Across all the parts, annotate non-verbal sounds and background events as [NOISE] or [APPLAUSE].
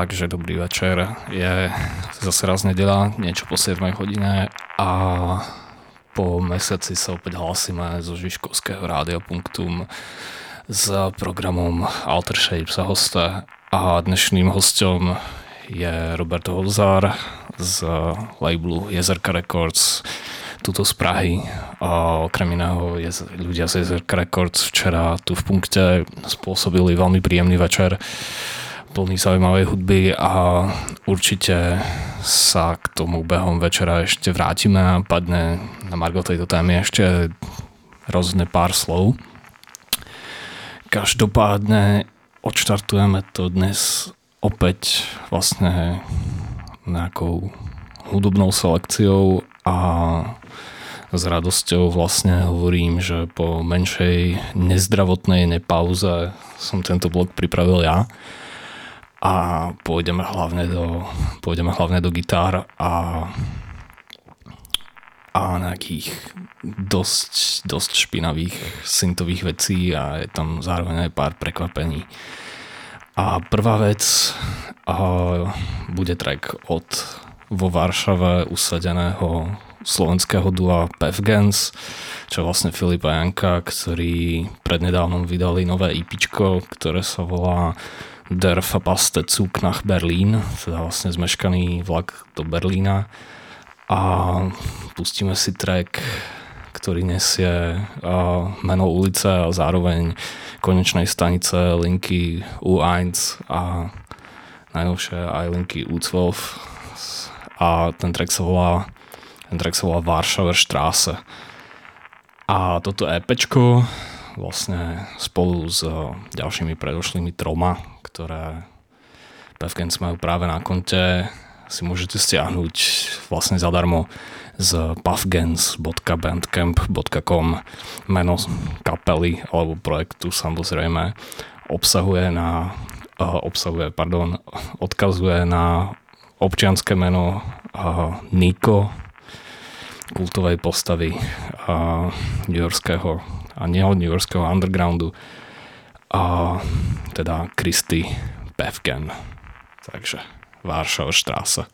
Takže dobrý večer. Je zase raz nedela, niečo po 7 hodine a po mesiaci sa opäť hlasíme zo Žižkovského rádia Punktum s programom Alter Shapes a hoste a dnešným hostom je Robert Holzár z labelu Jezerka Records tuto z Prahy. A okrem iného je, ľudia z Jezerka Records včera tu v punkte spôsobili veľmi príjemný večer plný zaujímavej hudby a určite sa k tomu behom večera ešte vrátime a padne na Margo tejto témy ešte rozhodne pár slov. Každopádne odštartujeme to dnes opäť vlastne nejakou hudobnou selekciou a s radosťou vlastne hovorím, že po menšej nezdravotnej nepauze som tento blog pripravil ja a pôjdeme hlavne do, pôjdeme hlavne do gitár a a nejakých dosť, dosť špinavých syntových vecí a je tam zároveň aj pár prekvapení. A prvá vec a bude track od vo Varšave usadeného slovenského dua Pevgens, čo vlastne Filipa Janka, ktorí prednedávnom vydali nové EP, ktoré sa volá Der verpasste Zug nach Berlin, teda vlastne zmeškaný vlak do Berlína a pustíme si track, ktorý nesie meno ulice a zároveň konečnej stanice linky U1 a najnovšie aj linky U12 a ten track sa volá ten track sa volá Warschauer Straße. A toto EPčko vlastne spolu s ďalšími predošlými troma, ktoré Pevkens majú práve na konte, si môžete stiahnuť vlastne zadarmo z puffgens.bandcamp.com meno kapely alebo projektu samozrejme obsahuje na uh, obsahuje, pardon, odkazuje na občianské meno uh, Niko kultovej postavy uh, newyorského a neho New Yorkského undergroundu a teda Kristy Pevken. Takže Varšava štrása.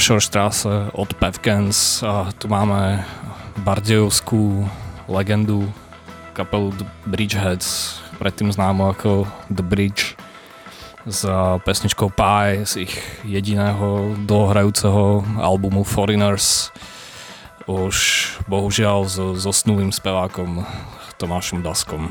Warschauerstraße od Pevkens a tu máme bardejovskú legendu kapelu The Bridgeheads, predtým známo ako The Bridge s pesničkou Pie z ich jediného dlhohrajúceho albumu Foreigners už bohužiaľ so zosnulým spevákom Tomášom Daskom.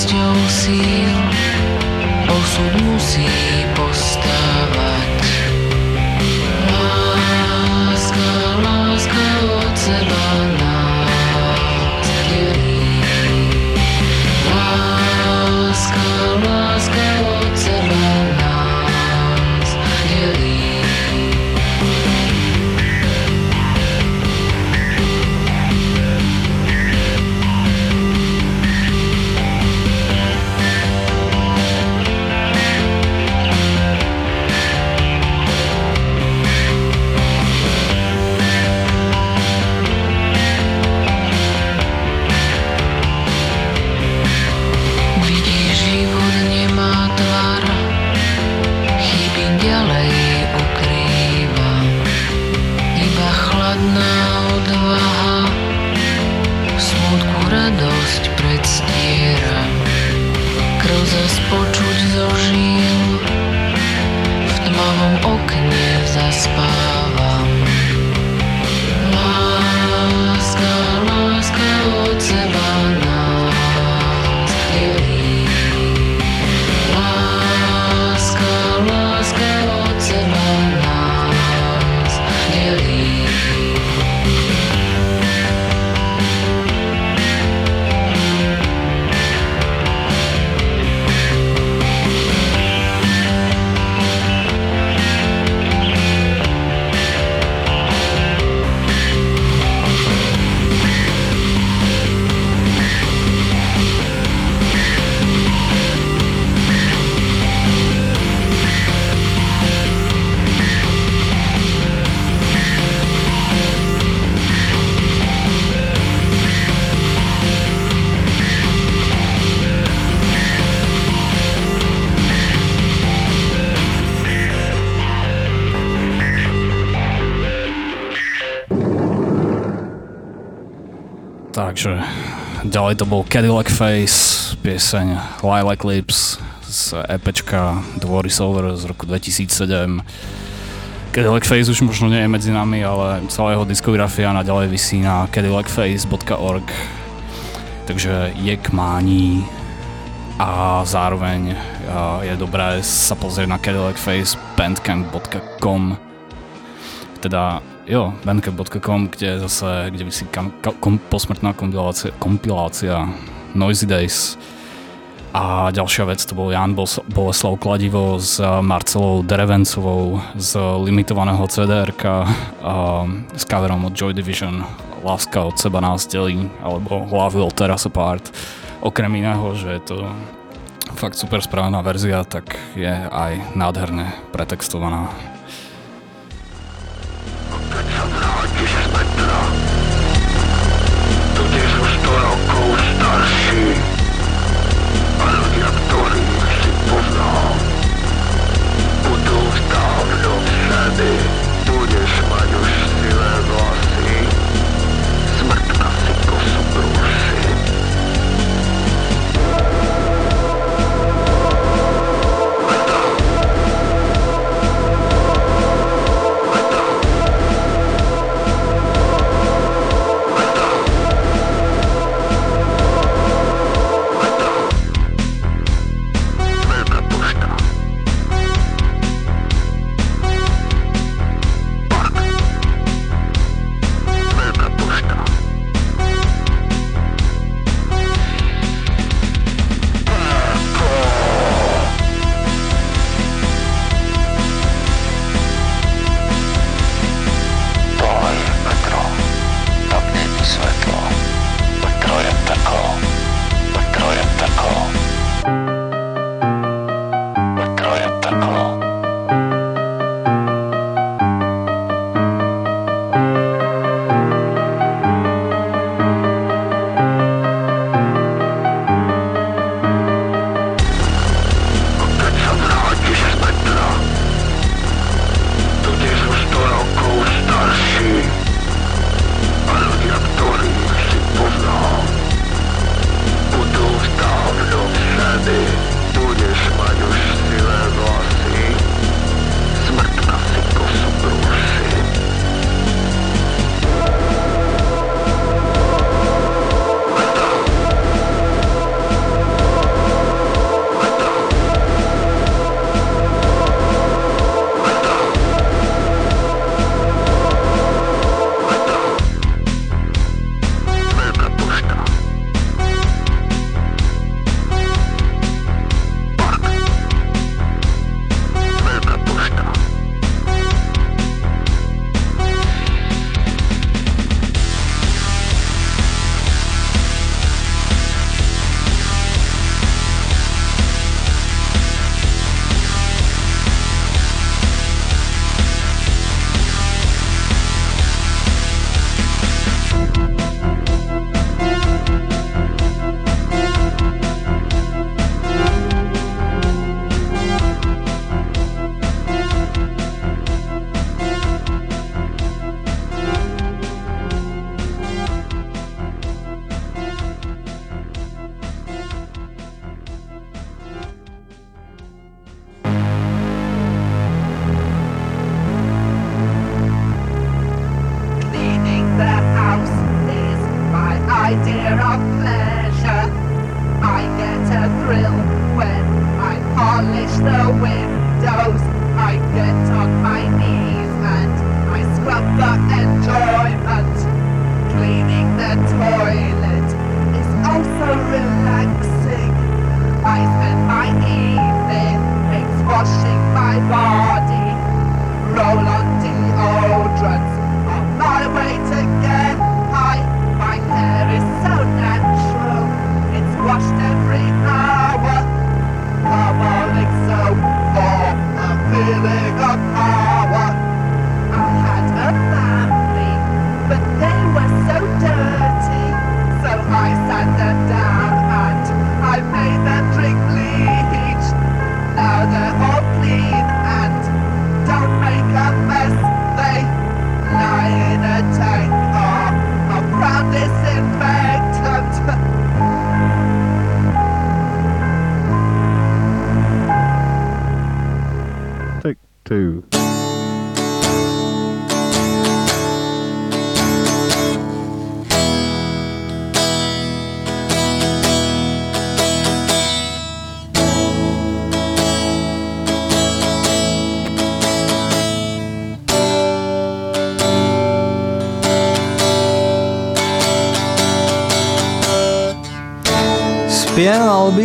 štěstí síl, osud musí Takže ďalej to bol Cadillac Face, pieseň Lilac Lips z EPčka Dvory Over z roku 2007. Cadillac Face už možno nie je medzi nami, ale celá jeho diskografia naďalej vysí na cadillacface.org Takže je k mání a zároveň je dobré sa pozrieť na cadillacface.bandcamp.com teda jo, bandcamp.com, kde zase, kde vysí kam, kom, posmrtná kompilácia, kompilácia Noisy Days a ďalšia vec, to bol Jan Boleslav Kladivo s Marcelou Derevencovou z limitovaného cdr a s coverom od Joy Division Láska od seba nás delí alebo Love Will Tear Apart. Okrem iného, že je to fakt super správna verzia, tak je aj nádherne pretextovaná.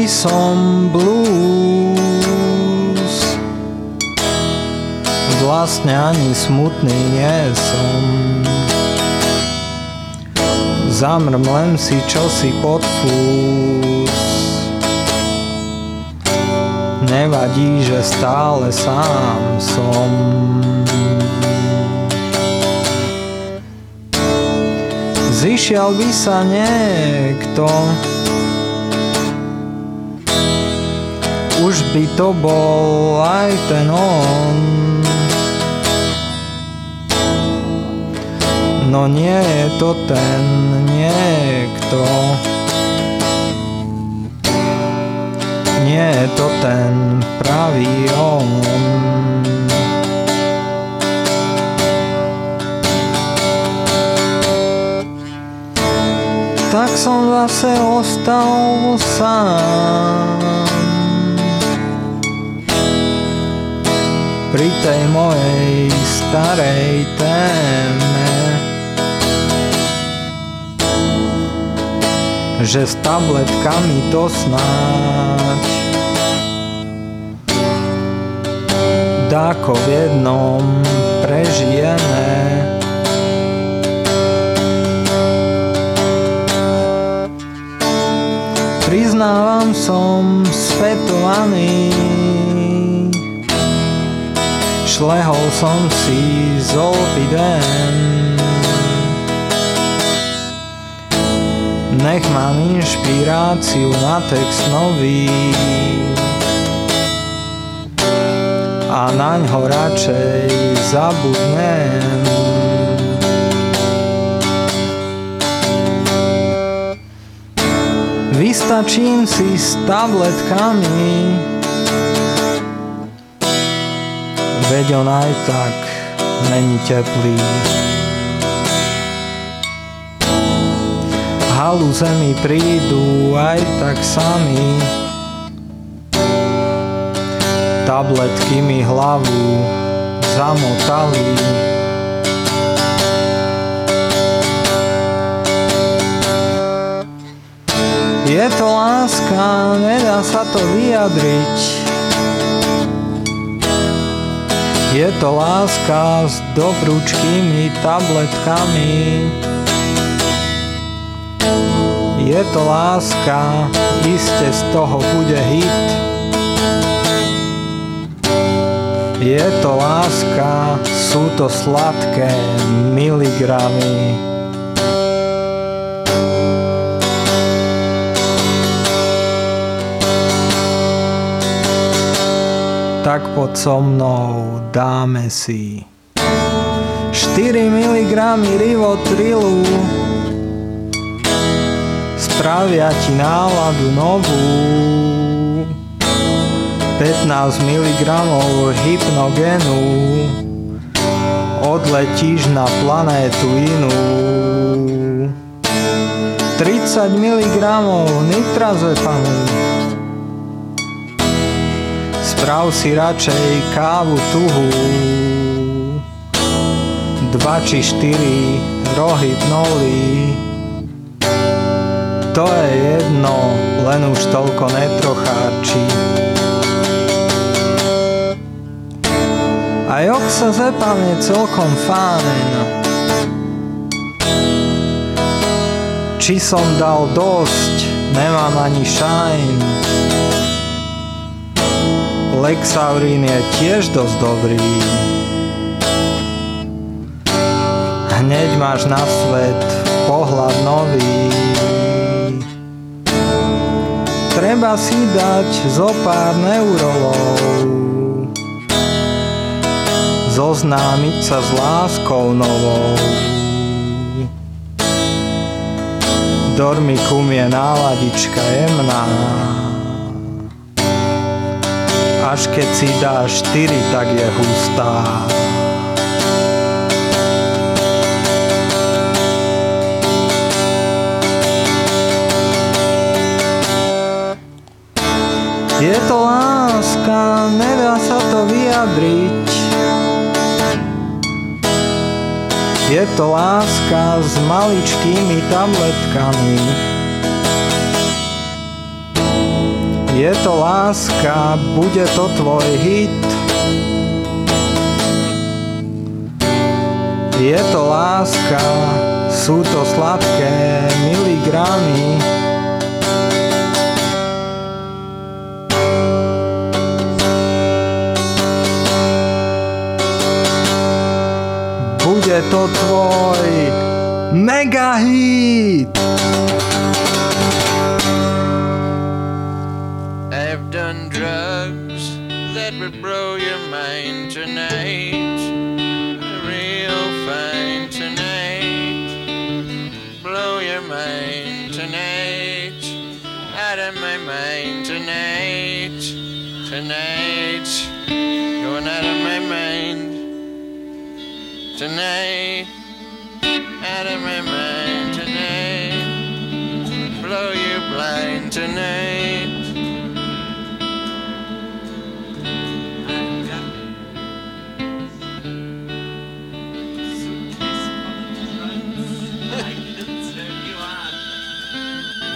Som blues. Vlastne ani smutný nie som Zamrmlem si čosi pod fús Nevadí, že stále sám som Zišiel by sa niekto Už by to bol aj ten on. No nie je to ten niekto. Nie je to ten pravý on. Tak som zase ostal sám. Pri tej mojej starej téme. Že s tabletkami to snáď. Dáko v jednom prežijeme. Priznávam, som svetovaný Šlehol som si z olpidem Nech mám inšpiráciu na text nový A naň ho radšej zabudnem. Vystačím si s tabletkami Veď on aj tak není teplý. Halúze mi prídu aj tak sami. Tabletky mi hlavu zamotali. Je to láska, nedá sa to vyjadriť. Je to láska s dobrúčkými tabletkami. Je to láska, iste z toho bude hit. Je to láska, sú to sladké miligramy. Tak pod so mnou dáme si 4 mg rivotrilu. Spravia ti náladu novú. 15 mg hypnogenu. Odletíš na planétu inú. 30 mg nitrazepamínu Sprav si radšej kávu tuhu Dva či štyri rohy pnoli To je jedno, len už toľko netrocháči. A jok sa zepam je celkom fajn Či som dal dosť, nemám ani šajn Lexaurín je tiež dosť dobrý. Hneď máš na svet pohľad nový. Treba si dať zo pár neurolov. Zoznámiť sa s láskou novou. Dormikum je náladička jemná až keď si dá 4, tak je hustá. Je to láska, nedá sa to vyjadriť. Je to láska s maličkými tabletkami. Je to láska, bude to tvoj hit. Je to láska, sú to sladké miligramy. Bude to tvoj mega hit. Tonight. Out of my mind tonight. Blow you blind tonight.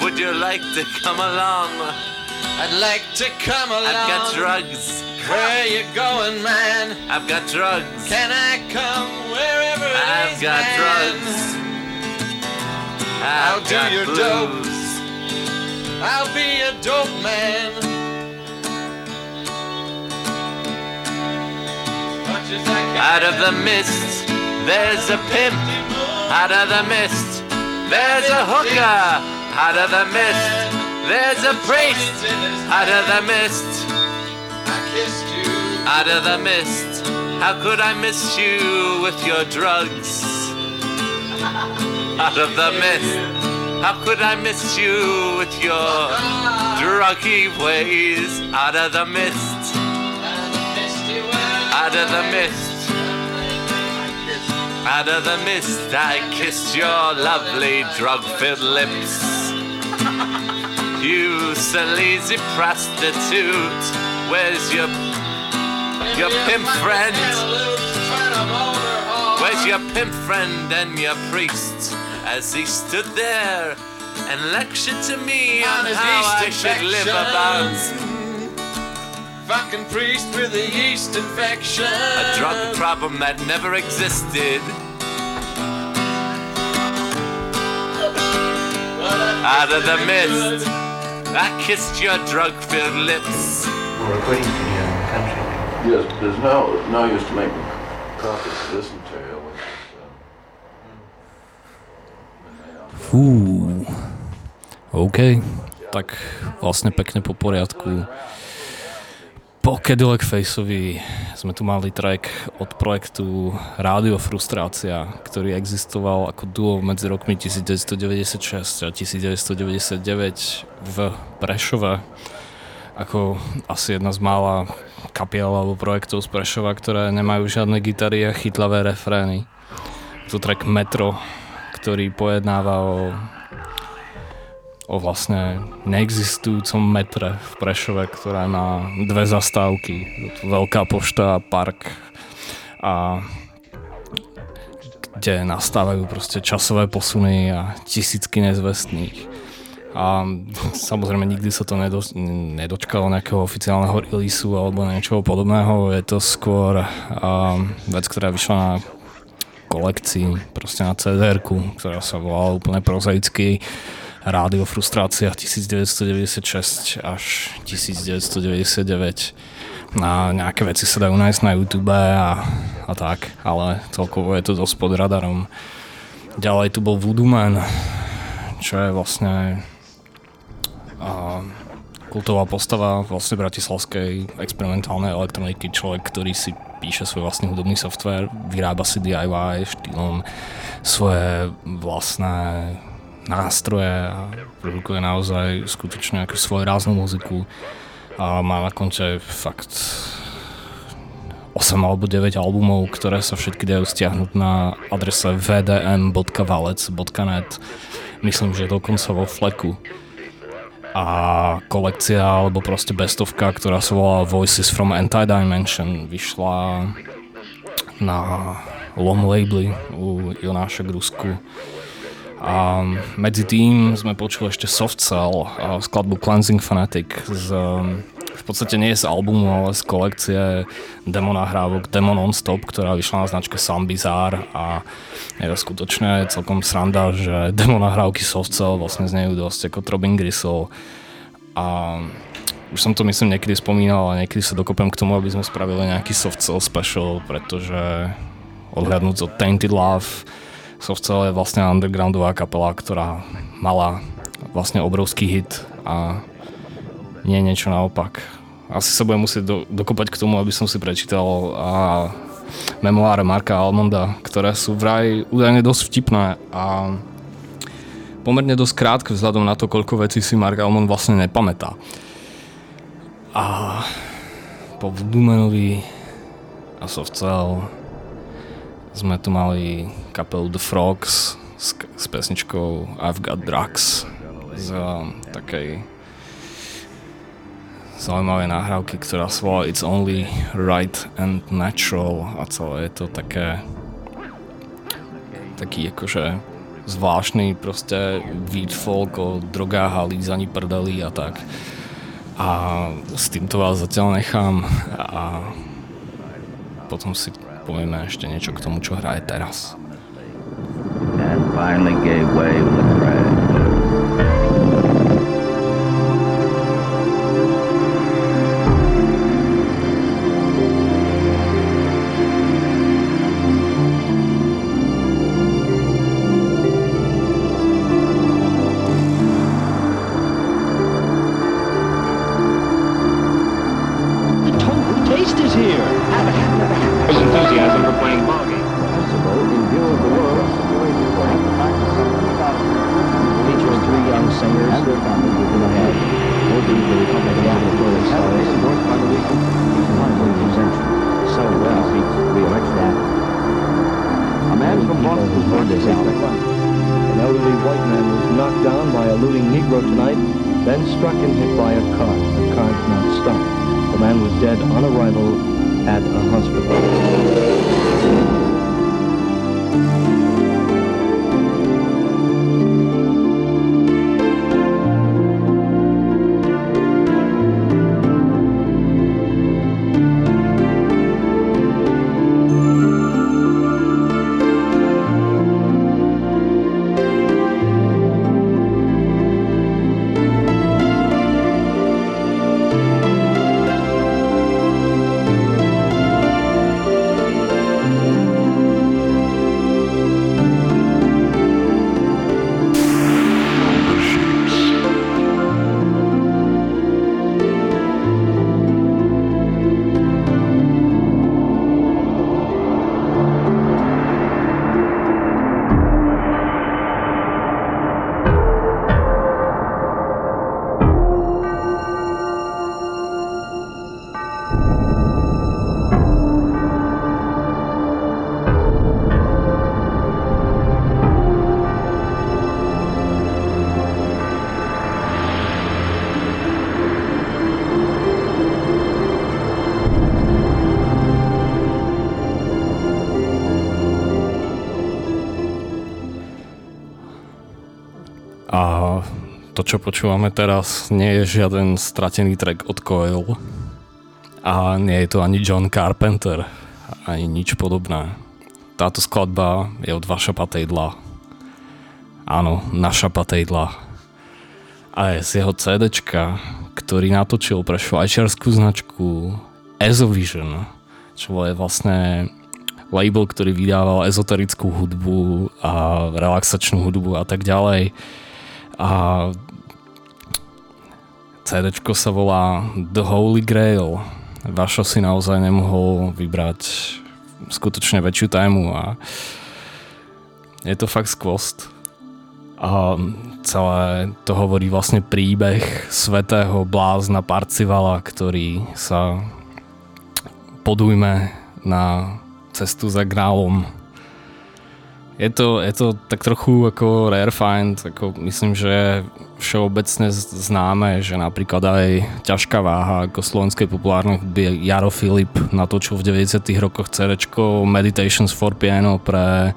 Would you like to come along? I'd like to come along. I've got drugs. Where you going, man? I've got drugs. Can I come I've got man? drugs. I'll I've do your blues. I'll be a dope man. Much as I can. Out of the mist, there's a pimp. Out of the mist, there's a hooker. Out of the mist, there's a priest. Out of the mist, I kissed you. out of the mist. How could I miss you with your drugs? Out of the mist, how could I miss you with your druggy ways? Out of the mist, out of the mist. Out of the mist, I kissed your lovely drug-filled lips. You sleazy prostitute, where's your your pimp friend? Where's your pimp friend and your priest? As he stood there and lectured to me on, On how I yeast should live infection. about Fucking priest with a yeast infection. a drug problem that never existed. Out of the mist, I kissed your drug-filled lips. We're recording for the country. Yes, there's no, no use to make copies of this material. is, Fú. OK. Tak vlastne pekne po poriadku. Po Cadillac Faceovi sme tu mali track od projektu Rádio Frustrácia, ktorý existoval ako duo medzi rokmi 1996 a 1999 v Prešove ako asi jedna z mála kapiel alebo projektov z Prešova, ktoré nemajú žiadne gitary a chytlavé refrény. Tu track Metro, ktorý pojednáva o o vlastne neexistujúcom metre v Prešove, ktorá má dve zastávky. To Veľká pošta a park a kde nastávajú proste časové posuny a tisícky nezvestných. A [LAUGHS] samozrejme nikdy sa to nedo, nedočkalo nejakého oficiálneho releaseu alebo niečoho podobného. Je to skôr um, vec, ktorá vyšla na kolekcii, proste na cdr ktorá sa volala úplne prozaicky Rádio Frustrácia 1996 až 1999. A nejaké veci sa dajú nájsť na YouTube a, a tak, ale celkovo je to dosť pod radarom. Ďalej tu bol Voodoo Man, čo je vlastne a, kultová postava vlastne bratislavskej experimentálnej elektroniky, človek, ktorý si píše svoj vlastný hudobný software, vyrába si DIY štýlom svoje vlastné nástroje a produkuje naozaj skutočne svoj ráznu muziku. A má na konte fakt 8 alebo 9 albumov, ktoré sa všetky dajú stiahnuť na adrese vdm.valec.net myslím, že dokonca vo fleku a kolekcia alebo proste bestovka, ktorá sa volá Voices from Anti-Dimension vyšla na Lom labeli u Jonáša Grusku. A medzi tým sme počuli ešte Soft Cell, skladbu Cleansing Fanatic z, v podstate nie z albumu, ale z kolekcie demo nahrávok Demo Non-Stop, ktorá vyšla na značke Sound Bizarre a je to skutočne celkom sranda, že demo nahrávky Soft Cell vlastne znejú dosť ako Trobin Gristle a už som to myslím niekedy spomínal a niekedy sa dokopem k tomu, aby sme spravili nejaký soft cell special, pretože odhľadnúť od Tainted Love, soft cell je vlastne undergroundová kapela, ktorá mala vlastne obrovský hit a nie niečo naopak. Asi sa budem musieť do, dokopať k tomu, aby som si prečítal a memoáre Marka Almonda, ktoré sú vraj údajne dosť vtipné a pomerne dosť krátke vzhľadom na to, koľko vecí si Mark Almond vlastne nepamätá. A po Blumenovi a Softcell sme tu mali kapelu The Frogs s, s pesničkou I've Got Drugs z takej zaujímavej nahrávky, ktorá sa volá It's Only Right and Natural a celé je to také taký akože zvláštny proste beat folk o drogách a lízaní prdelí a tak. A s týmto vás zatiaľ nechám a potom si povieme ešte niečo k tomu, čo hraje teraz. And finally gave way with čo počúvame teraz, nie je žiaden stratený track od Coil a nie je to ani John Carpenter, ani nič podobné. Táto skladba je od Vaša Patejdla. Áno, naša Patejdla. A je z jeho CDčka, ktorý natočil pre švajčiarskú značku Ezovision, čo je vlastne label, ktorý vydával ezoterickú hudbu a relaxačnú hudbu a tak ďalej. A CD sa volá The Holy Grail. Vašo si naozaj nemohol vybrať skutočne väčšiu tému a je to fakt skvost. A celé to hovorí vlastne príbeh svetého blázna Parcivala, ktorý sa podujme na cestu za grálom je to, je to tak trochu ako rare find, ako myslím, že všeobecne známe, že napríklad aj ťažká váha ako slovenskej populárnej hudby Jaro Filip natočil v 90 rokoch CD Meditations for Piano pre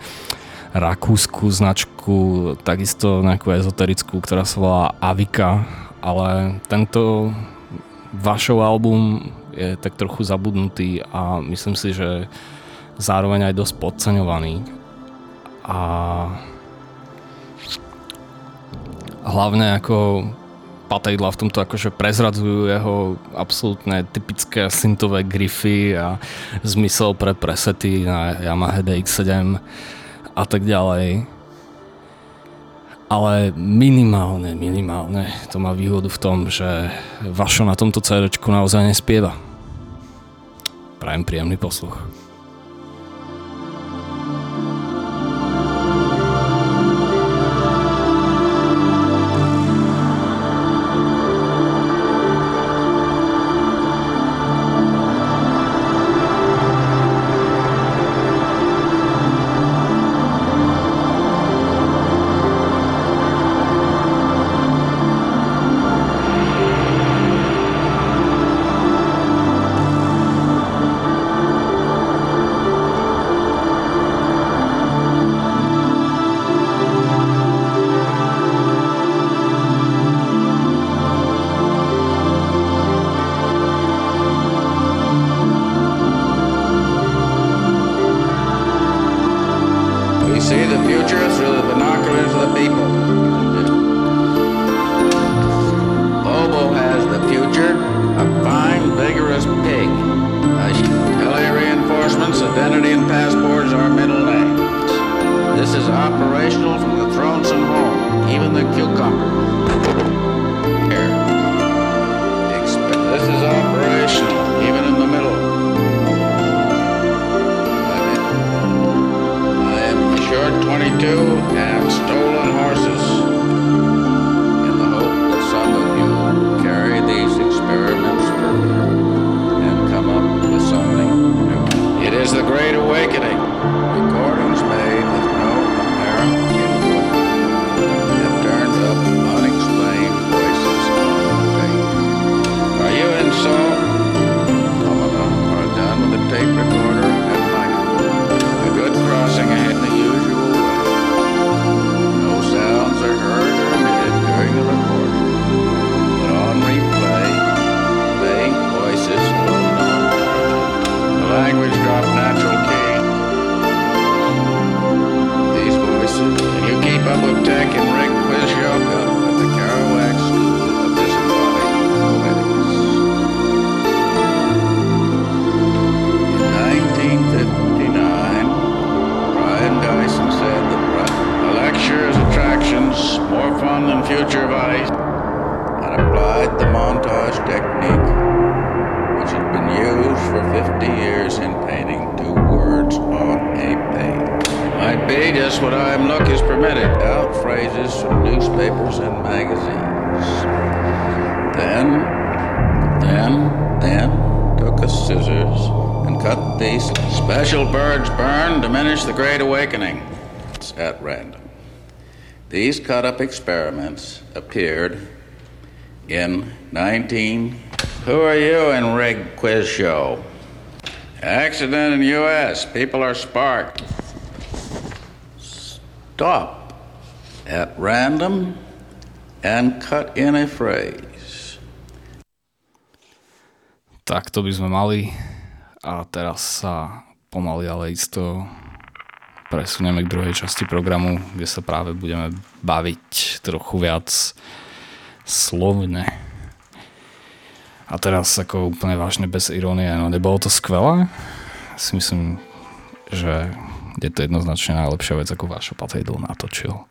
rakúsku značku, takisto nejakú ezoterickú, ktorá sa volá Avika, ale tento vašov album je tak trochu zabudnutý a myslím si, že zároveň aj dosť podceňovaný. A hlavne ako Patejdla v tomto akože prezradzujú jeho absolútne typické syntové grify a zmysel pre presety na Yamaha DX7 a tak ďalej. Ale minimálne, minimálne to má výhodu v tom, že Vašo na tomto CD naozaj nespieva. Prajem príjemný posluch. These cut up experiments appeared in 19. Who are you in Rig Quiz Show? Accident in U.S. People are sparked. Stop at random and cut in a phrase. Tak to by sme mali. A teraz sa pomaly, ale isto presunieme k druhej časti programu, kde sa práve budeme baviť trochu viac slovne. A teraz ako úplne vážne bez irónie, no nebolo to skvelé? Si myslím, že je to jednoznačne najlepšia vec, ako Vášo Patejdl natočil.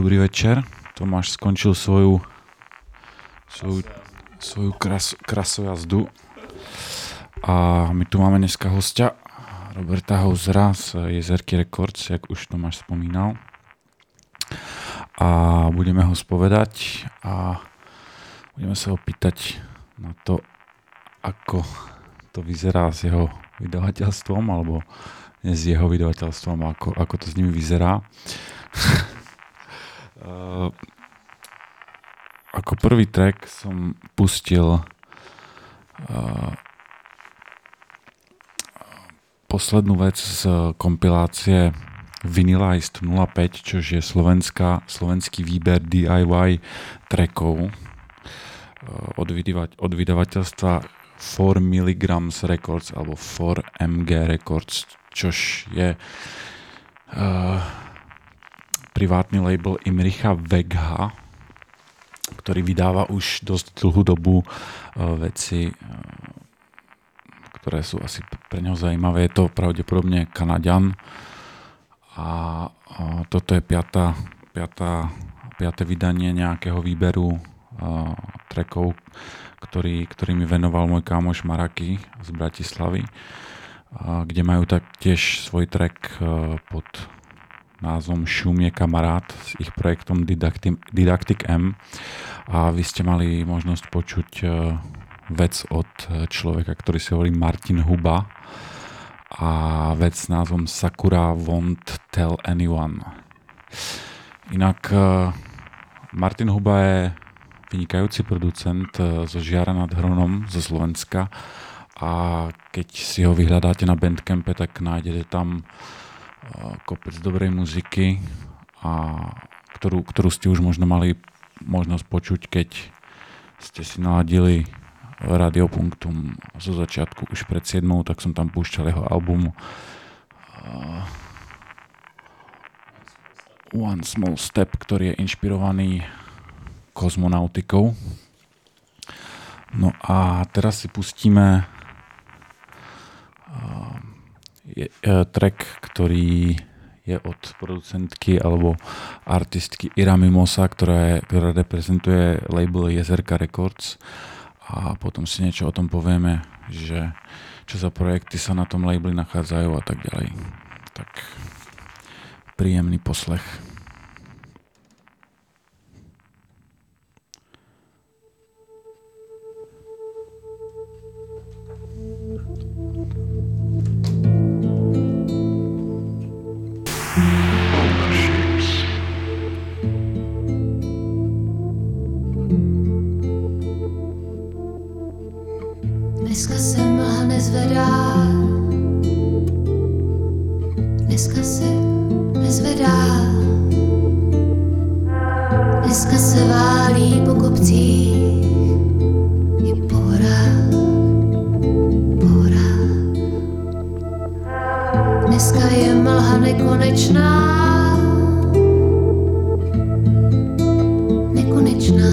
Dobrý večer. Tomáš skončil svoju svoju, svoju kras, krasojazdu. A my tu máme dneska hostia Roberta Hausera z Jezerky Records, jak už Tomáš spomínal. A budeme ho spovedať a budeme sa opýtať na to, ako to vyzerá s jeho vydavateľstvom, alebo nie s jeho vydavateľstvom, ako, ako to s nimi vyzerá. Uh, ako prvý track som pustil uh, poslednú vec z kompilácie Vinylized 05, čož je slovenská, slovenský výber DIY trackov uh, od, vydavať, od vydavateľstva 4 mg Records alebo 4 MG Records, čož je uh, privátny label Imricha Vegha, ktorý vydáva už dosť dlhú dobu uh, veci, uh, ktoré sú asi pre neho zaujímavé. Je to pravdepodobne Kanaďan a toto je piatá, piatá, piaté vydanie nejakého výberu uh, trackov, ktorý, ktorý mi venoval môj kámoš Maraky z Bratislavy, kde majú taktiež svoj track pod názvom Šum je kamarát s ich projektom Didactic, Didactic M a vy ste mali možnosť počuť e, vec od človeka, ktorý si hovorí Martin Huba a vec s názvom Sakura Won't Tell Anyone. Inak e, Martin Huba je vynikajúci producent zo Žiara nad Hronom zo Slovenska a keď si ho vyhľadáte na Bandcampe, tak nájdete tam kopec dobrej muziky, a ktorú, ktorú ste už možno mali možnosť počuť, keď ste si naladili Radiopunktum zo začiatku už pred 7, tak som tam púšťal jeho album uh, One Small Step, ktorý je inšpirovaný kozmonautikou. No a teraz si pustíme je, uh, track, ktorý je od producentky alebo artistky Ira Mimosa, ktorá, je, ktorá reprezentuje label Jezerka Records a potom si niečo o tom povieme, že čo za projekty sa na tom labeli nachádzajú a tak ďalej. Tak príjemný poslech. Dneska se mlha nezvedá, dneska se nezvedá, dneska se válí po kopcích, je pohorách, pohorách. Dneska je mlha nekonečná, nekonečná.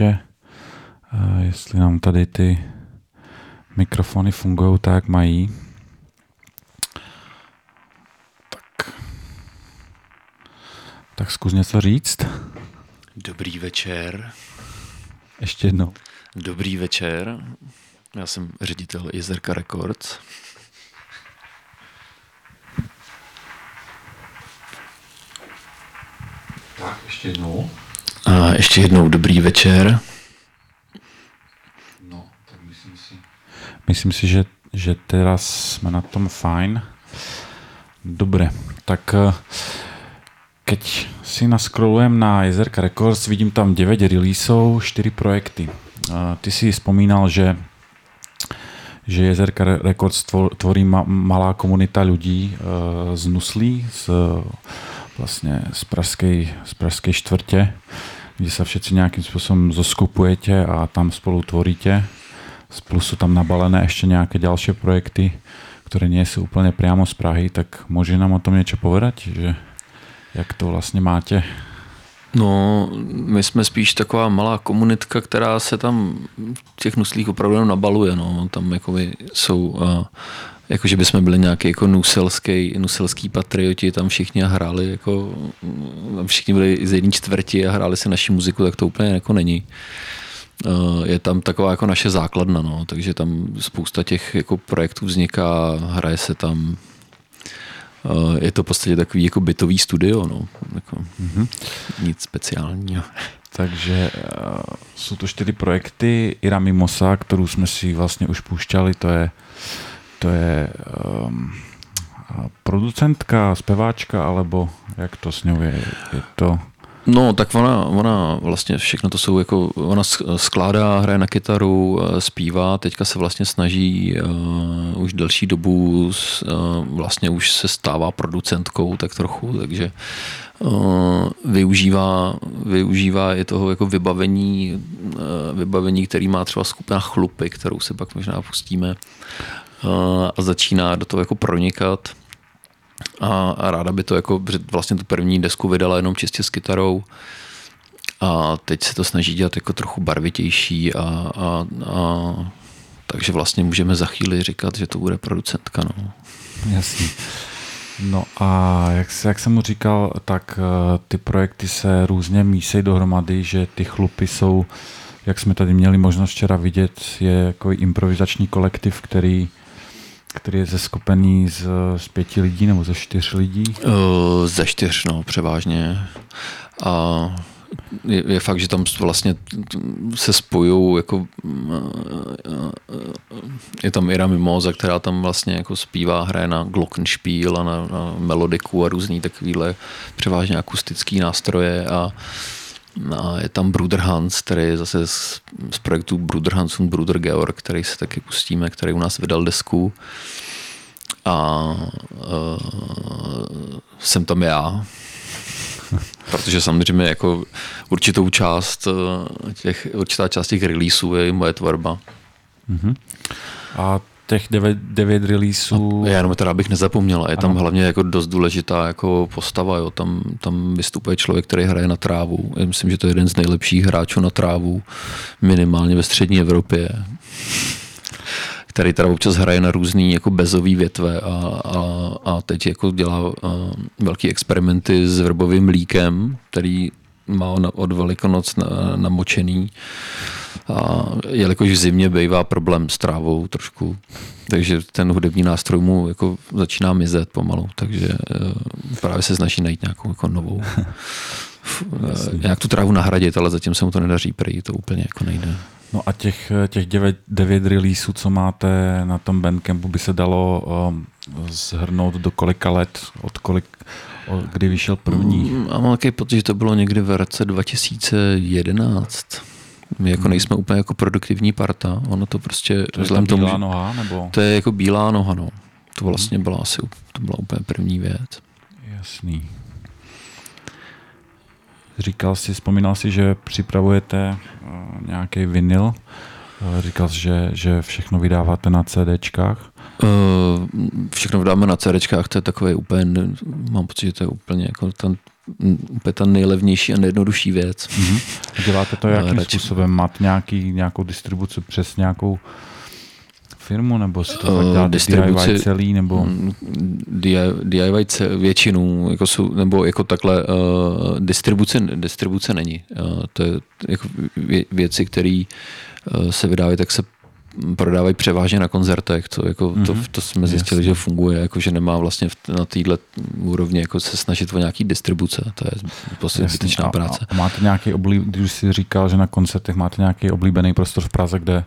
Ještě, uh, jestli nám tady ty mikrofony fungují tak, jak mají. Tak. Tak zkus něco říct. Dobrý večer. Ještě jednou. Dobrý večer. Já jsem ředitel Jezerka Records. Tak, ještě jednou. Ještě jednou dobrý večer. No, tak myslím si. Myslím si, že, že teraz jsme na tom fajn. Dobre, tak eh, keď si nascrollujem na Jezerka Records, vidím tam 9 releaseov, 4 projekty. Eh, Ty si spomínal, že že Jezerka Re- Records tvor- tvorí ma- malá komunita ľudí eh, z Nuslí, z, vlastně z pražskej, z pražskej čtvrtě, kde sa všetci nějakým způsobem zoskupujete a tam spolu tvoríte. Plus sú tam nabalené ešte nejaké ďalšie projekty, ktoré nie sú úplne priamo z Prahy, tak môže nám o tom niečo povedať, že jak to vlastně máte? No, my jsme spíš taková malá komunitka, která se tam v těch nuslích opravdu nabaluje. No. Tam jakoby jsou, uh, jako že bychom byli nějaký jako nuselský, nuselský patrioti, tam všichni a hráli, jako, mm, všichni byli z jedné čtvrti a hráli si naši muziku, tak to úplně jako není. Uh, je tam taková jako naše základna, no, takže tam spousta těch jako projektů vzniká, hraje se tam, Uh, je to v podstatě takový jako bytový studio, no. Jako, mm-hmm. Nic speciálního. [LAUGHS] Takže uh, sú to čtyři projekty. Ira Mimosa, ktorú sme si vlastne už púšťali, to je, to je um, producentka, speváčka, alebo jak to s ňou je? Je to... No, tak ona, ona vlastně všechno to jsou jako, ona sk- skládá, hraje na kytaru, eh, zpívá, teďka se vlastně snaží uh, už delší dobu, uh, vlastně už se stává producentkou tak trochu, takže uh, využívá, využívá i toho jako vybavení, uh, vybavení, který má třeba skupina Chlupy, kterou si pak možná pustíme a začíná do toho jako pronikat a, a ráda by to jako, vlastně tu první desku vydala jenom čistě s kytarou a teď se to snaží dělat jako trochu barvitější a, a, a takže vlastně můžeme za chvíli říkat, že to bude producentka. No. Jasný. No a jak, jak jsem mu říkal, tak eh, ty projekty se různě mísejí dohromady, že ty chlupy jsou, jak jsme tady měli možnost včera vidět, je jako improvizační kolektiv, který, který je zeskupený z, z pěti lidí nebo ze čtyř lidí. Uh, ze čtyř, no, převážně. A je, je fakt, že tam vlastně se spojují jako je tam Ira Mimoza, která tam vlastně jako zpívá, hraje na glockenspiel a na, na melodiku a různý takovýhle převážně akustický nástroje a a je tam Bruder Hans, který je zase z, z projektu Bruder Hans und Bruder Georg, který se taky pustíme, který u nás vydal desku. A uh, jsem tam já, [LAUGHS] protože samozřejmě jako určitou část eh, těch, určitá část těch releaseů je moje tvorba. Mhm. A těch devět, devět releaseů... Já jenom teda bych nezapomněl, je tam hlavně jako dost důležitá jako postava, jo. Tam, tam vystupuje člověk, který hraje na trávu. Já myslím, že to je jeden z nejlepších hráčů na trávu, minimálně ve střední Evropě který teda občas hraje na různý jako bezový větve a, a, a teď jako dělá uh, velký experimenty s vrbovým mlíkem, který má na, od Velikonoc na, namočený. A jelikož v zimě bývá problém s trávou trošku, takže ten hudební nástroj mu jako začíná mizet pomalu, takže uh, právě se snaží najít nějakou jako novou [LAUGHS] uh, nějak tu trávu nahradit, ale zatím se mu to nedaří, prý to úplně jako nejde. No a těch, těch devět, devět releaseů, co máte na tom Bandcampu, by se dalo um, zhrnout do kolika let, od kolik, od kdy vyšel první? Mm, A mám takový pocit, že to bylo někdy v roce 2011. My jako nejsme úplně jako produktivní parta, ono to prostě... Hmm. To je ta tomu, bílá noha, nebo? To je jako bílá noha, no. To vlastně byla asi to byla úplně první věc. Jasný. říkal si, vzpomínal si, že připravujete uh, nějaký vinyl. Uh, říkal jsi, že, že všechno vydáváte na CDčkách. Uh, všechno vydáme na CDčkách, to je takové úplně, mám pocit, že to je úplně jako ten, úplně ta nejlevnější a nejjednodušší věc. Mm-hmm. Děláte to jakým radši- způsobem? Máte nějaký, nějakou distribuci přes nějakou firmu, nebo si to děláte distribuci- DIY celý, nebo... DIY, většinou, jako jsou, nebo jako takhle, uh, distribuce, distribuce není. Uh, to je jako vě, věci, které uh, se vydávají, tak se prodávají převážně na koncertech. To, jako, mm-hmm. to, Mhm. to jsme zjistili, Jasně. že funguje, jako, že nemá vlastně na téhle úrovni jako se snažit o nějaký distribuce. To je prostě zbytečná A- práce. A máte nějaký oblíb, když jsi říkal, že na koncertech máte nějaký oblíbený prostor v Praze, kde,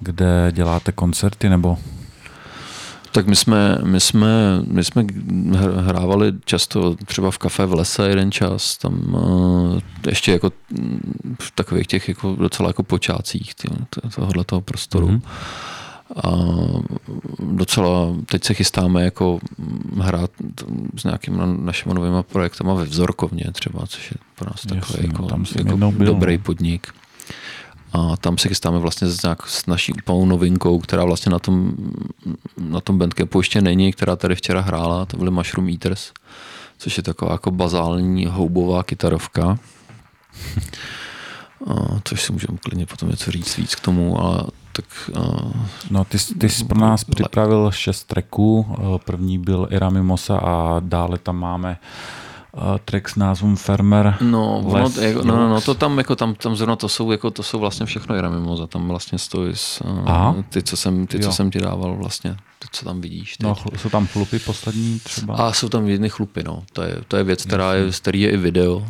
kde děláte koncerty, nebo Tak my jsme, my jsme, my jsme hr- hrávali často třeba v kafe v lese jeden čas, tam uh, ještě jako mm, v takových těch jako docela jako počátcích tě, tohohle toho prostoru. Mhm. Mm-hmm. A docela teď se chystáme jako hrát s nějakými našimi novými projektama ve Vzorkovně třeba, což je pro nás takový Jasně, no, jako, tam jsem jako byl, dobrý no. podnik. A tam se chystáme vlastně s, nějak, s naší úplnou novinkou, která vlastně na tom, na tom bandcampu ještě není, která tady včera hrála, to byly Mushroom Eaters, což je taková jako bazální houbová kytarovka. [LAUGHS] A, což si můžeme klidně potom něco říct víc k tomu, ale tak a, No, ty, ty jsi pro nás připravil šest tracků. První byl Ira Mimosa a dále tam máme eh, track s názvem Farmer. No, ono, jako, no, no, no, to tam, jako tam, tam zrovna to jsou, jako, to jsou vlastně všechno Ira Mimoza, tam vlastně stojí s, Aha. uh, ty, co jsem, ty, Jo. co jsem ti dával vlastně, ty, co tam vidíš. Teď. No, jsou tam chlupy poslední třeba. A jsou tam jedny chlupy, no. To je, to je věc, která je, z který je i video.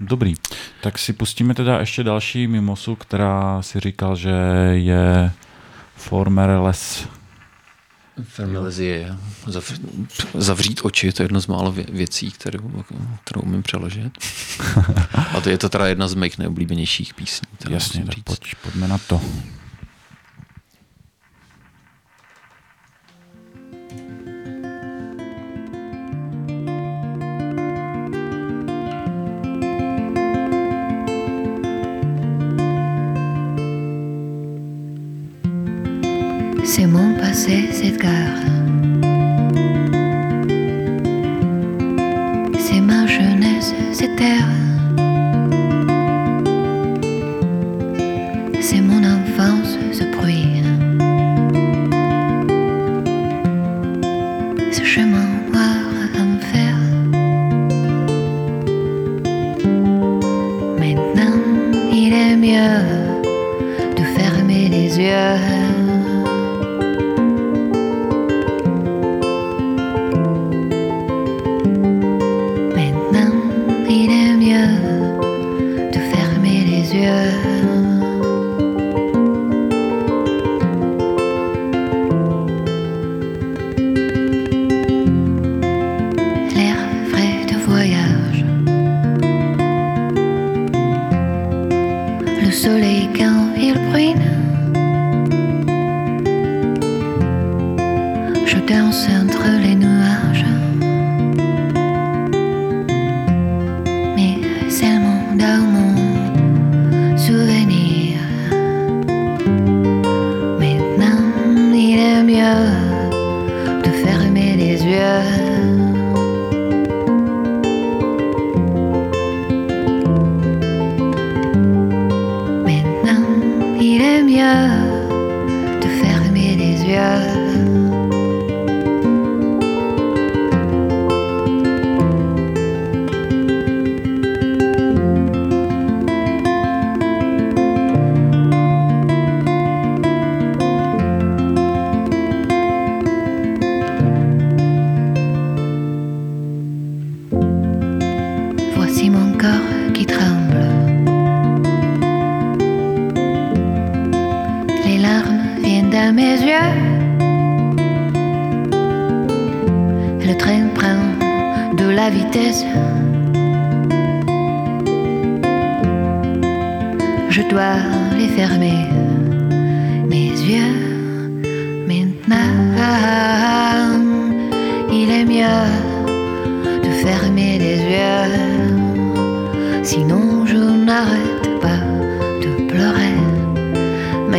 Dobrý. Tak si pustíme teda ještě další mimosu, která si říkal, že je Former Les. Fermilezie. Zav, zavřít oči, to je jedna z málo vě, věcí, kterou, kterou umím přeložit. A to je to teda jedna z mých nejoblíbenějších písní. Jasně, tak říct. pojď, pojďme na to. C'est mon passé, cette gare. C'est ma jeunesse, cette terre.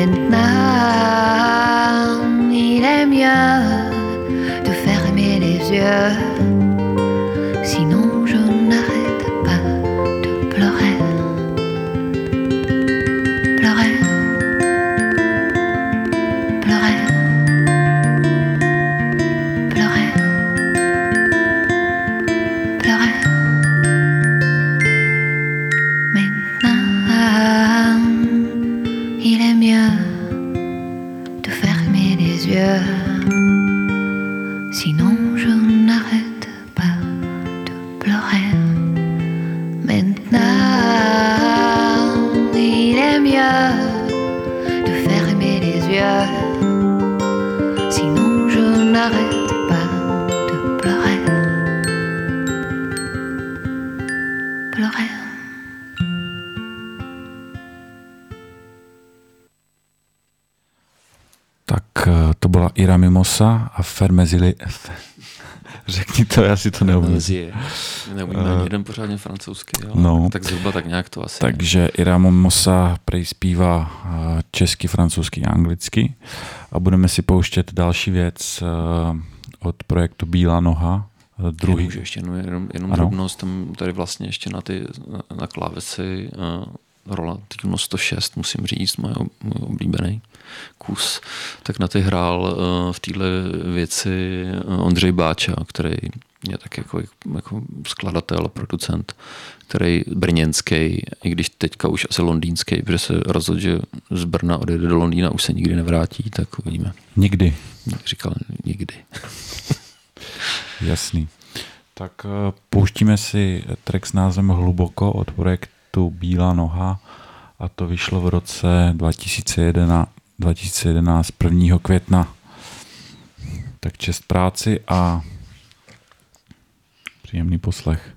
Now. A Fermezili... [LAUGHS] Řekni to, já si to neumím. Neumím ani Eh, jeden pořádně francouzsky, ale no. tak zhruba tak nějak to asi. Takže Ira Mimosa prej zpívá eh, česky, francouzsky a anglicky a budeme si pouštět další věc eh, od projektu Bílá noha, druhý. Můžu ještě jenom, jenom, jenom drobnost, tam tady vlastně ještě na, ty, na, na klávesi uh, rola Juno 106, musím říct, můj oblíbený kus, tak na ty hrál uh, v téhle věci uh, Ondřej Báča, který je tak jako, jako skladatel, producent, který brněnský, i když teďka už asi londýnský, protože se rozhodl, že z Brna odjede do Londýna, už se nikdy nevrátí, tak uvidíme. Nikdy. Říkal, nikdy. [LAUGHS] Jasný. Tak eh, pouštíme si track s názvem Hluboko od projektu Bílá noha a to vyšlo v roce 2011, 2011 1. května. Tak čest práci a příjemný poslech.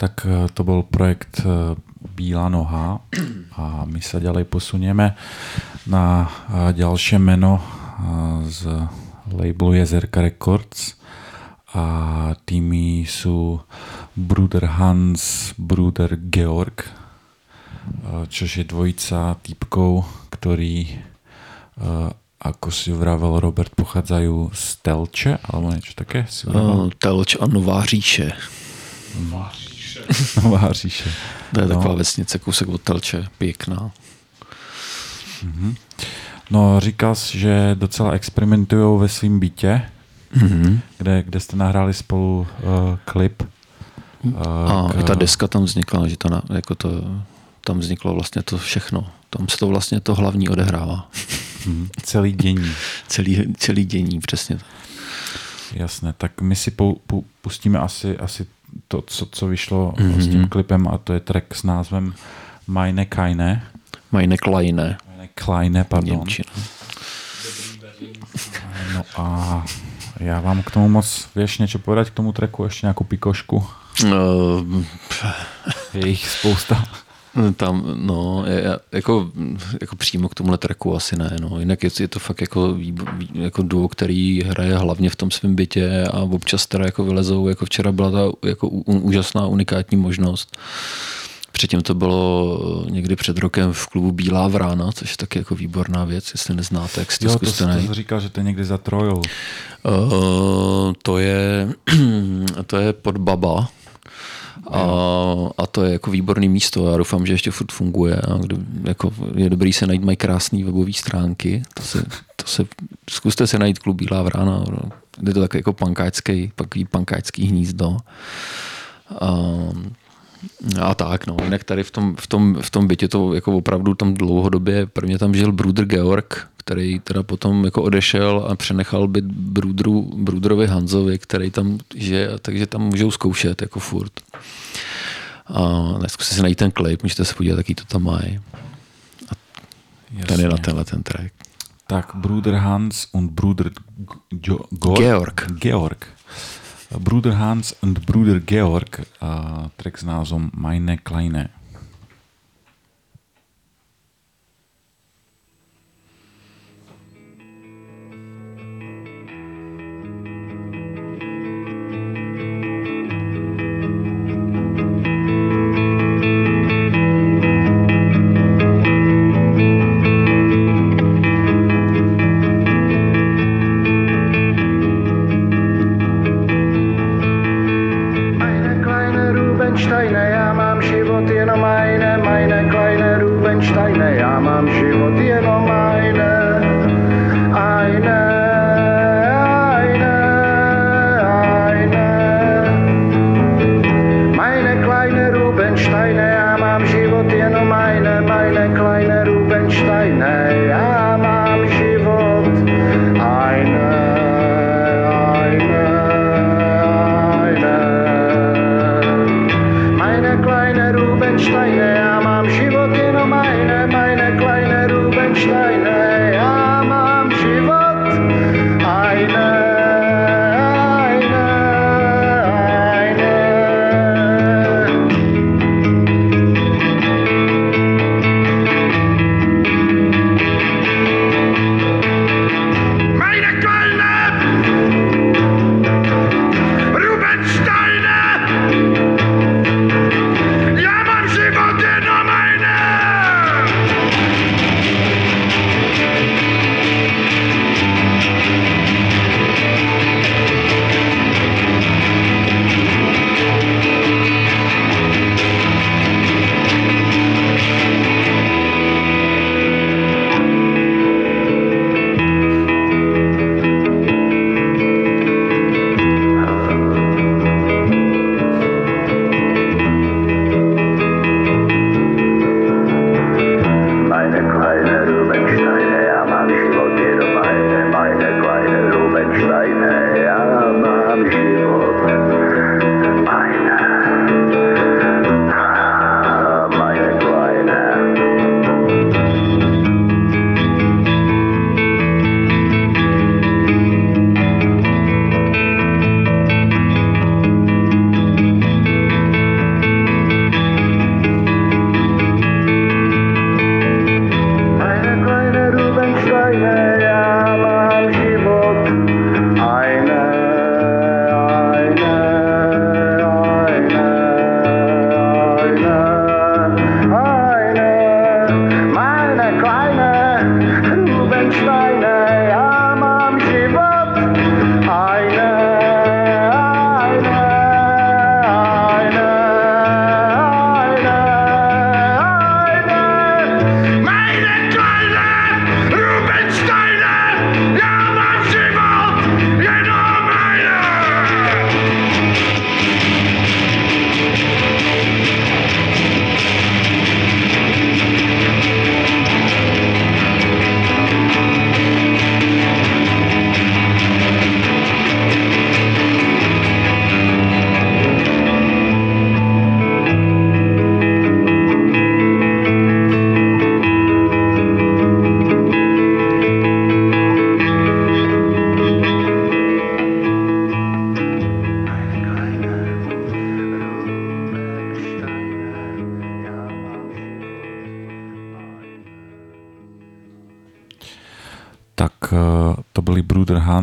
Tak eh, to byl projekt eh, Bílá noha a my se ďalej posunieme na eh, ďalšie meno z labelu Jezerka Records a tými sú Bruder Hans, Bruder Georg, čož je dvojica týpkov, ktorí ako si vravel Robert, pochádzajú z Telče, alebo niečo také? Si vravel? Uh, Telč a Nová říše. Nová říše. [LAUGHS] Nová říše. To je No. taková vesnice, kousek od Telče, pěkná. Mhm. No, říkal jsi, že docela experimentují ve svém bytě, Mhm. kde, kde jste nahráli spolu uh, klip. Uh, A i ta deska tam vznikla, že to, na, jako to, tam vzniklo vlastně to všechno. Tam se to vlastně to hlavní odehrává. Mhm. Celý dění. [LAUGHS] celý, celý dění, přesně. Jasné, tak my si pou, pou, pustíme asi, asi to, co, co vyšlo mm-hmm. s tím klipem a to je track s názvem Meine Keine. Meine Kleine. Meine Kleine, pardon. Němčina. No a já vám k tomu moc, věš něco povedať k tomu tracku, ještě nějakou pikošku? Uh, je jich spousta. Tam, no, je, jako, jako přímo k tomuhle tracku asi ne, no. Jinak je, je to fakt jako, jako duo, který hraje hlavně v tom svém bytě a občas teda jako vylezou, jako včera byla ta jako úžasná unikátní možnost. Předtím to bylo někdy před rokem v klubu Bílá vrána, což je taky jako výborná věc, jestli neznáte, jak si to Jo, zkuste to, to říkal, že to je někde za Trojou. Uh, to je, [CLEARS THROAT] to je pod Baba. A, a to je jako výborný místo. Já doufám, že ještě furt funguje. A kdo, jako je dobrý se najít, mají krásné webové stránky. To se, to se, zkuste se najít klub Bílá vrána. Je to takový jako pankáčský, takový pankáčský hnízdo. A, a tak, no. Jinak tady v tom, v tom, v tom bytě to jako opravdu tam dlouhodobě, prvně tam žil Bruder Georg, který teda potom jako odešel a přenechal byt Brudru, Brudrovi Hanzovi, který tam žije, takže tam můžou zkoušet jako furt. A zkuste si najít ten klip, můžete se podívat, jaký to tam mají. A ten je na tenhle ten track. Tak Bruder Hans und Bruder jo, Georg. Georg. Bruder Hans und Bruder Georg, uh, track s názvom Meine Kleine.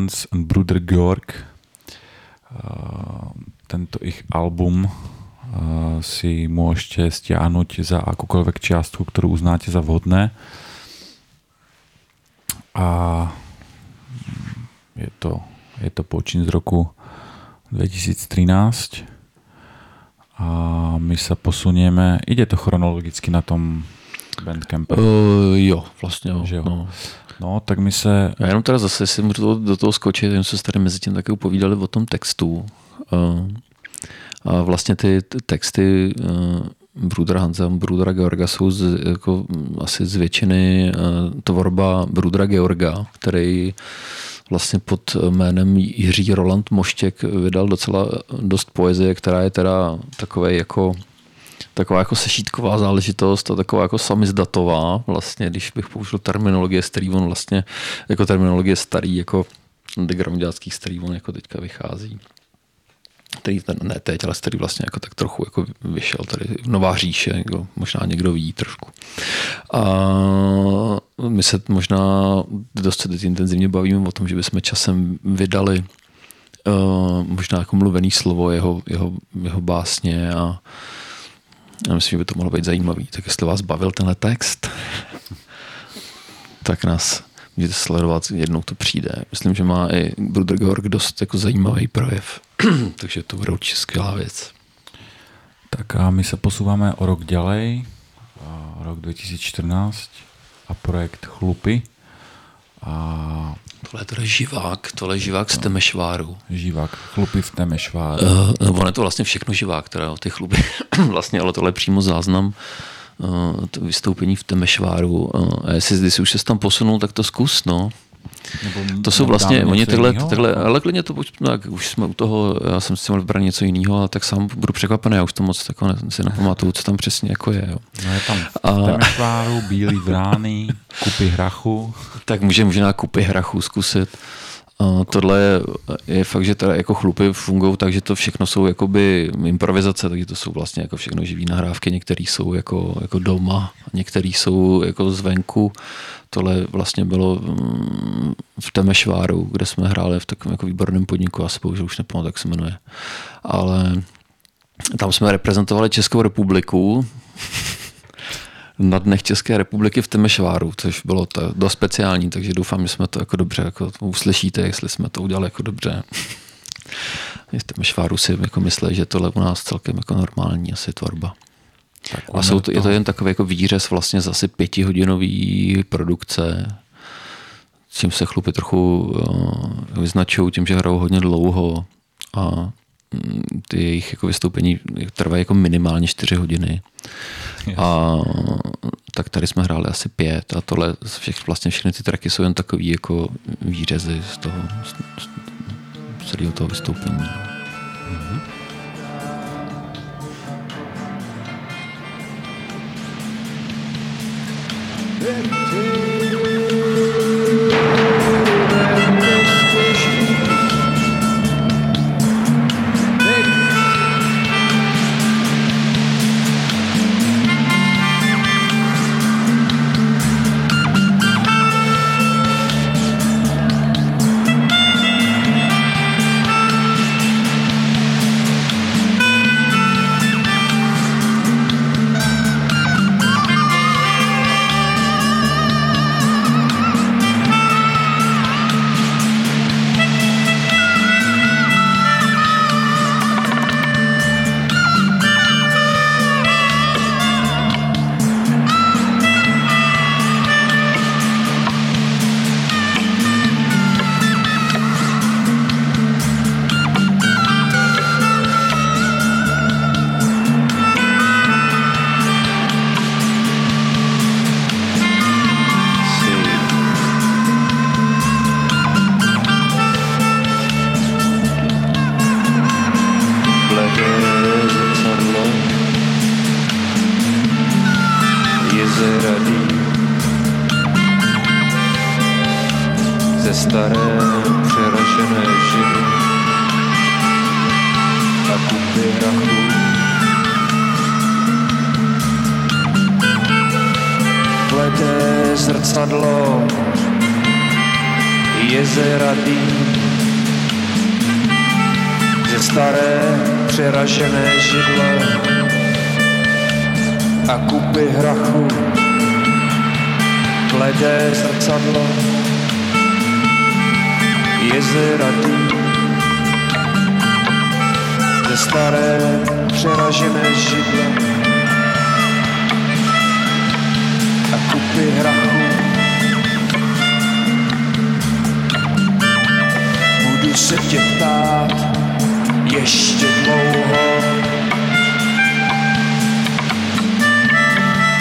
Bruder Hans a Bruder Georg. Eh, Tento ich album eh, si môžete stiahnuť za akúkoľvek čiastku, ktorú uznáte za vhodné. A je to, je to počin z roku 2013 a my sa posunieme, ide to chronologicky na tom Bandcampe. Uh, jo, vlastně jo. Že jo. No. No, tak my se... Já jenom teda zase si můžu do, toho skočit, jen se tady mezi tím taky povídali o tom textu. Uh, a vlastně ty texty uh, Brudra Hanza, Brudra Georga jsou z, jako, mm, asi z většiny uh, tvorba Brudra Georga, který vlastně pod jménem Jiří Roland Moštěk vydal docela dost poezie, která je teda takové jako taková jako sešítková záležitost a taková jako samizdatová, vlastně, když bych použil terminologie, z který on vlastně, jako terminologie starý, jako undergroundiáckých, z který on jako teďka vychází. Který ten, ne teď, ale z který vlastně jako tak trochu jako vyšel tady Nová říše, jako možná někdo ví trošku. A my se možná dost intenzivně bavíme o tom, že bychom časem vydali uh, možná jako mluvený slovo jeho, jeho, jeho básně a já myslím, že by to mohlo být zajímavý. Tak jestli vás bavil tenhle text, tak nás můžete sledovat, jednou to přijde. Myslím, že má i Bruder Georg dost jako zajímavý projev, [CLEARS THROAT] takže to bude určitě skvělá věc. Tak a my se posúvame o rok ďalej, a rok 2014. a projekt Chlupy. A Tohle je živák, tohle je živák z Temešváru. živák Chlupy v Temešváru. Uh, ono je to vlastně všechno živák, teda ty chluby, [CLEARS THROAT] vlastně, ale tohle je přímo záznam uh, to vystoupení v Temešváru. Uh, a jestli jsi už se tam posunul, tak to zkus, no. Nebo To jsou vlastně, oni jinýho? takhle, ale klidně to, buď- no, už jsme u toho, já jsem si mohl vybrat něco jiného, ale tak sám budu překvapený, já už to moc ne, si nepamatuju, co tam přesně jako je. Jo. No je tam A- v Temešváru, bílý vrány, kupy hrachu. Tak může možná kupy hrachu zkusit. Tohle je, je fakt, že teda jako chlupy fungují tak, že to všechno jsou jakoby improvizace, takže to jsou vlastně jako všechno živý nahrávky, některé jsou jako, jako doma, některé jsou jako zvenku. Tohle vlastně bylo mm, v Temešváru, kde jsme hráli v takovém jako výborném podniku, já si bohužel už nepamatuji, jak se jmenuje. Ale tam jsme reprezentovali Českou republiku na dnech České republiky v Temešváru, což bylo to dost speciální, takže doufám, že jsme to jako dobře jako uslyšíte, jestli jsme to udělali jako dobře. [LAUGHS] V Temešváru si jako myslí, že tohle u nás celkem jako normální asi tvorba. A ono jsou to, je to jen takový jako výřez vlastně z asi pětihodinový produkce, čím se chlupy trochu uh, vyznačují tím, že hrajou hodně dlouho a ty jejich jako vystoupení trvají jako minimálně 4 hodiny. A tak tady jsme hráli asi pět a tohle, všech, vlastně všechny ty tracky jsou jen takový jako výřezy z toho, z, z, z celého toho vystoupení. Bledé Zrcadlo jezera dým ze staré přeražené židle a kupy hrachu, bledé zrcadlo, jezera dým, ze staré přeražené židle a kupy hrachu. Se tě ptát, ještě dlouho.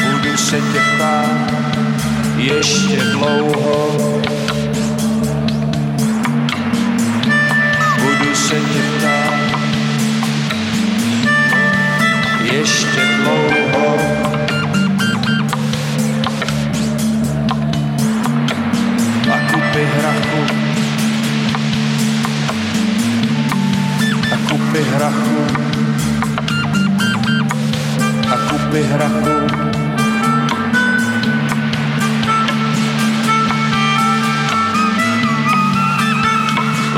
Budu se tě ptát ještě dlouho. Budu se tě ptát ještě dlouho. A kupy hrachu kupy hrachu. A kupy hrachu.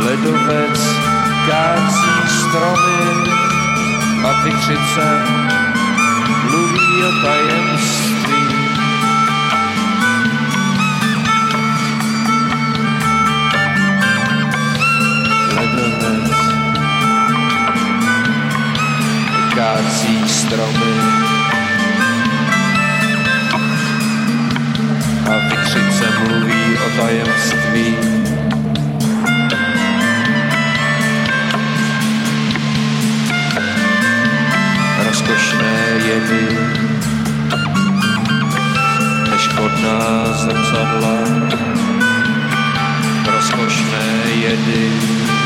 Ledovec kácí stromy a vytřice mluví o tajemství kácí stromy. A tajemství. Rozkošné jedy, neškodná zrcadla, rozkošné jedy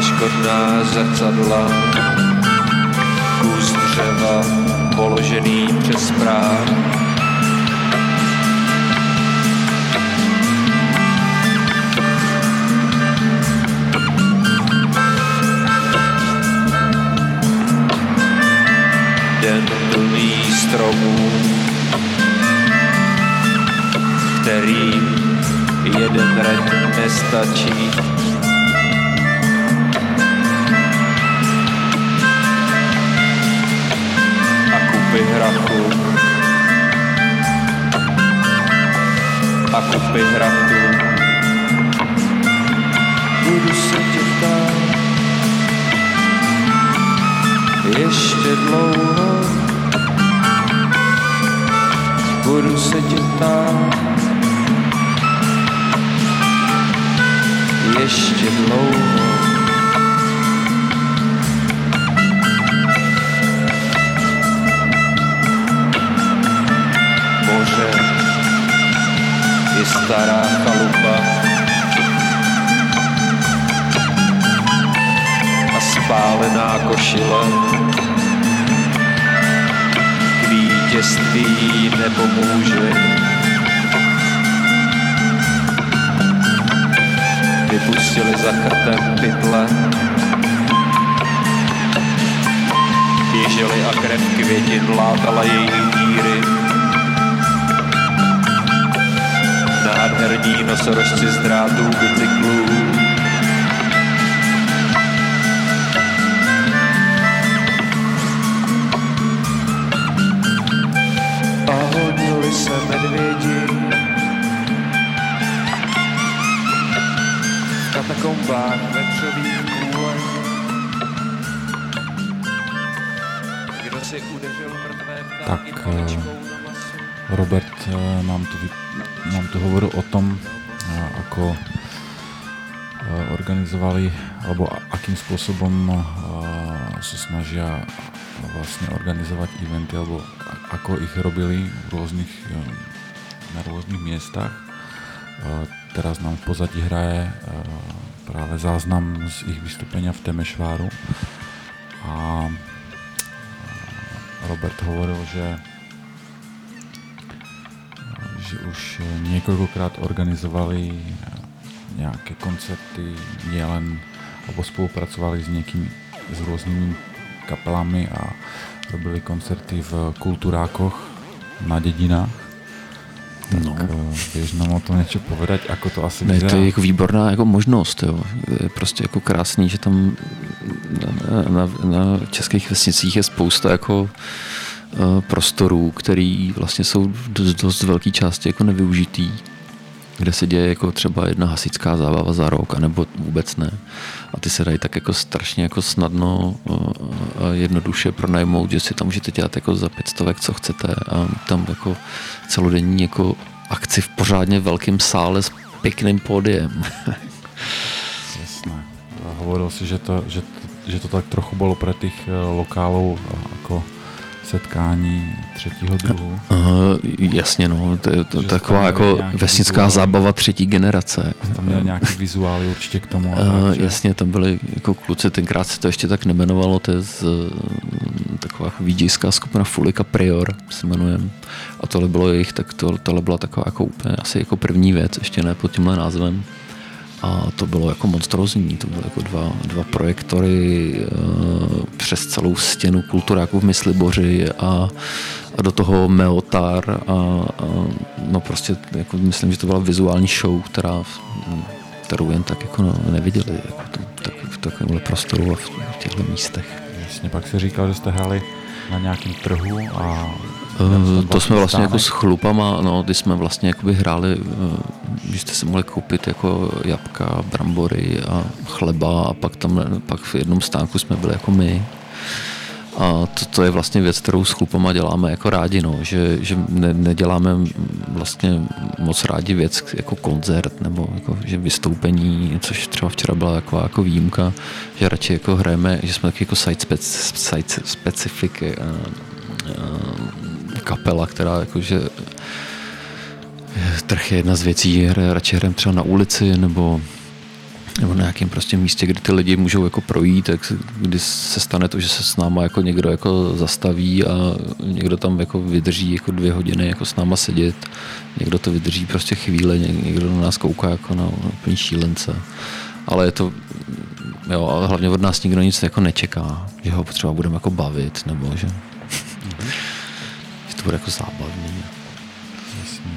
neškodná zrcadla, kus dřeva položený přes práh. Den plný stromů, kterým jeden red nestačí. Kupy hrachu, a kupy hrachu. Budu se tě ptát, ještě dlouho. Budu se tě ptát. Ještě dlouho stará chalupa a spálená košile k vítězství nepomůže. Vypustili za krtem pytle, běželi a krev květin látala jejich díry. Nádherní nosorožci z drátů bicyklů a hodili se medvědi. V katakombách vetřových kůlek. Kdo si udeřil mrtvé ptáky Tak Robert eh, nám tu, nám tu hovoril o tom, eh, ako eh, organizovali, alebo akým spôsobom sa snažia vlastne organizovať eventy, alebo ako ich robili v rôznych, eh, na rôznych miestach. Eh, Teraz nám v pozadí hraje práve záznam z ich vystúpenia v Temešváru. A Robert hovoril, že že už niekoľkokrát organizovali nejaké koncerty, nielen, alebo spolupracovali s niekým, s rôznymi kapelami a robili koncerty v kulturákoch na dedinách. Tak No. no. vieš nám o tom něco povedať, ako to asi Ne, to je jako výborná jako možnost, jo. Je prostě jako krásný, že tam na, na, na českých vesnicích je spousta jako eh, prostorů, který vlastně jsou dost, dost velké části jako nevyužitý, kde se děje jako třeba jedna hasičská zábava za rok, anebo vůbec ne. A ty se dají tak jako strašně jako snadno eh, a jednoduše pronajmout, že si tam můžete dělat jako za pět stovek, co chcete a tam jako celodenní jako akci v pořádně velkém sále s pěkným pódiem. [LAUGHS] Jasné. Hovoril si, že to, že, že to tak trochu bolo pre tých eh, lokálov eh, ako setkání třetího druhu. Uh, jasně, no, to je to, taková jako vesnická vizuál. zábava třetí generace. Tam měl nějaký vizuály určitě k tomu. Uh, jasně, tam byli jako kluci, tenkrát se to ještě tak nemenovalo, to je z, taková VJská skupina Fulika Prior, se jmenujem. A tohle bylo jejich, tak to, tohle byla taková jako úplně asi jako první věc, ještě ne pod tímhle názvem. A to bylo jako monstrozní, to byly jako dva, dva projektory uh, přes celou stěnu kulturáků v Mysliboři a, a do toho Meotar a, a no prostě jako myslím, že to byla vizuální show, která, kterou jen tak jako no, neviděli jako to, tak, v takovémhle prostoru a v, v těchto místech. Jasně, pak si říkal, že jste hráli na nějakém trhu a... Uh, to jsme vlastně jako s chlupama, no, ty jsme vlastně jakoby hráli, uh, že jste si mohli koupit jako jabka, brambory a chleba a pak tam, pak v jednom stánku jsme byli jako my. A to, to je vlastně věc, kterou s chlupama děláme jako rádi, no, že, že ne, neděláme vlastně moc rádi věc jako koncert nebo jako, že vystoupení, což třeba včera byla jako, jako výjimka, že radši jako hrajeme, že jsme taky jako site, spec, site specific uh, uh, kapela, která jakože trh je jedna z věcí, radši hrajeme třeba na ulici nebo nebo na nějakém prostě místě, kde ty lidi můžou jako projít, tak kdy se stane to, že se s náma jako někdo jako zastaví a někdo tam jako vydrží jako dvě hodiny jako s náma sedět, někdo to vydrží prostě chvíle, někdo na nás kouká jako na úplný šílence. Ale je to, jo, ale hlavně od nás nikdo nic jako nečeká, že ho potřeba budeme jako bavit, nebo že, že to bude jako zábavný. Jasně.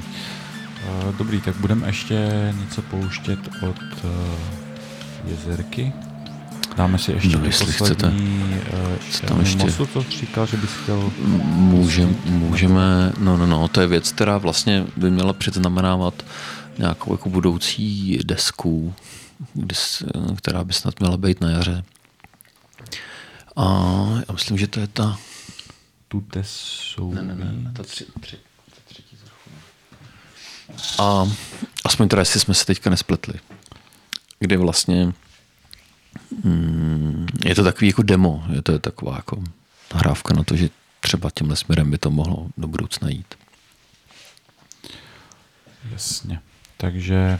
Eh, Dobrý, tak budeme ještě něco pouštět od eh, jezerky. Dáme si ještě No, jestli poslední Co uh, tam ještě? mosu, to říkal, že bys chtěl... Můžem, můžeme, no, no, no, to je věc, která vlastně by měla předznamenávat nějakou jako budoucí desku, která by snad měla být na jaře. A já myslím, že to je ta... Tute jsou... Ne, ne, ne, ta tři, tři, ta třetí trochu. A aspoň teda, jestli jsme se teďka nespletli. Kdy vlastně mm, je to takový jako demo, je to taková jako nahrávka na to, že třeba tímhle směrem by to mohlo do budoucna jít. Jasně. Takže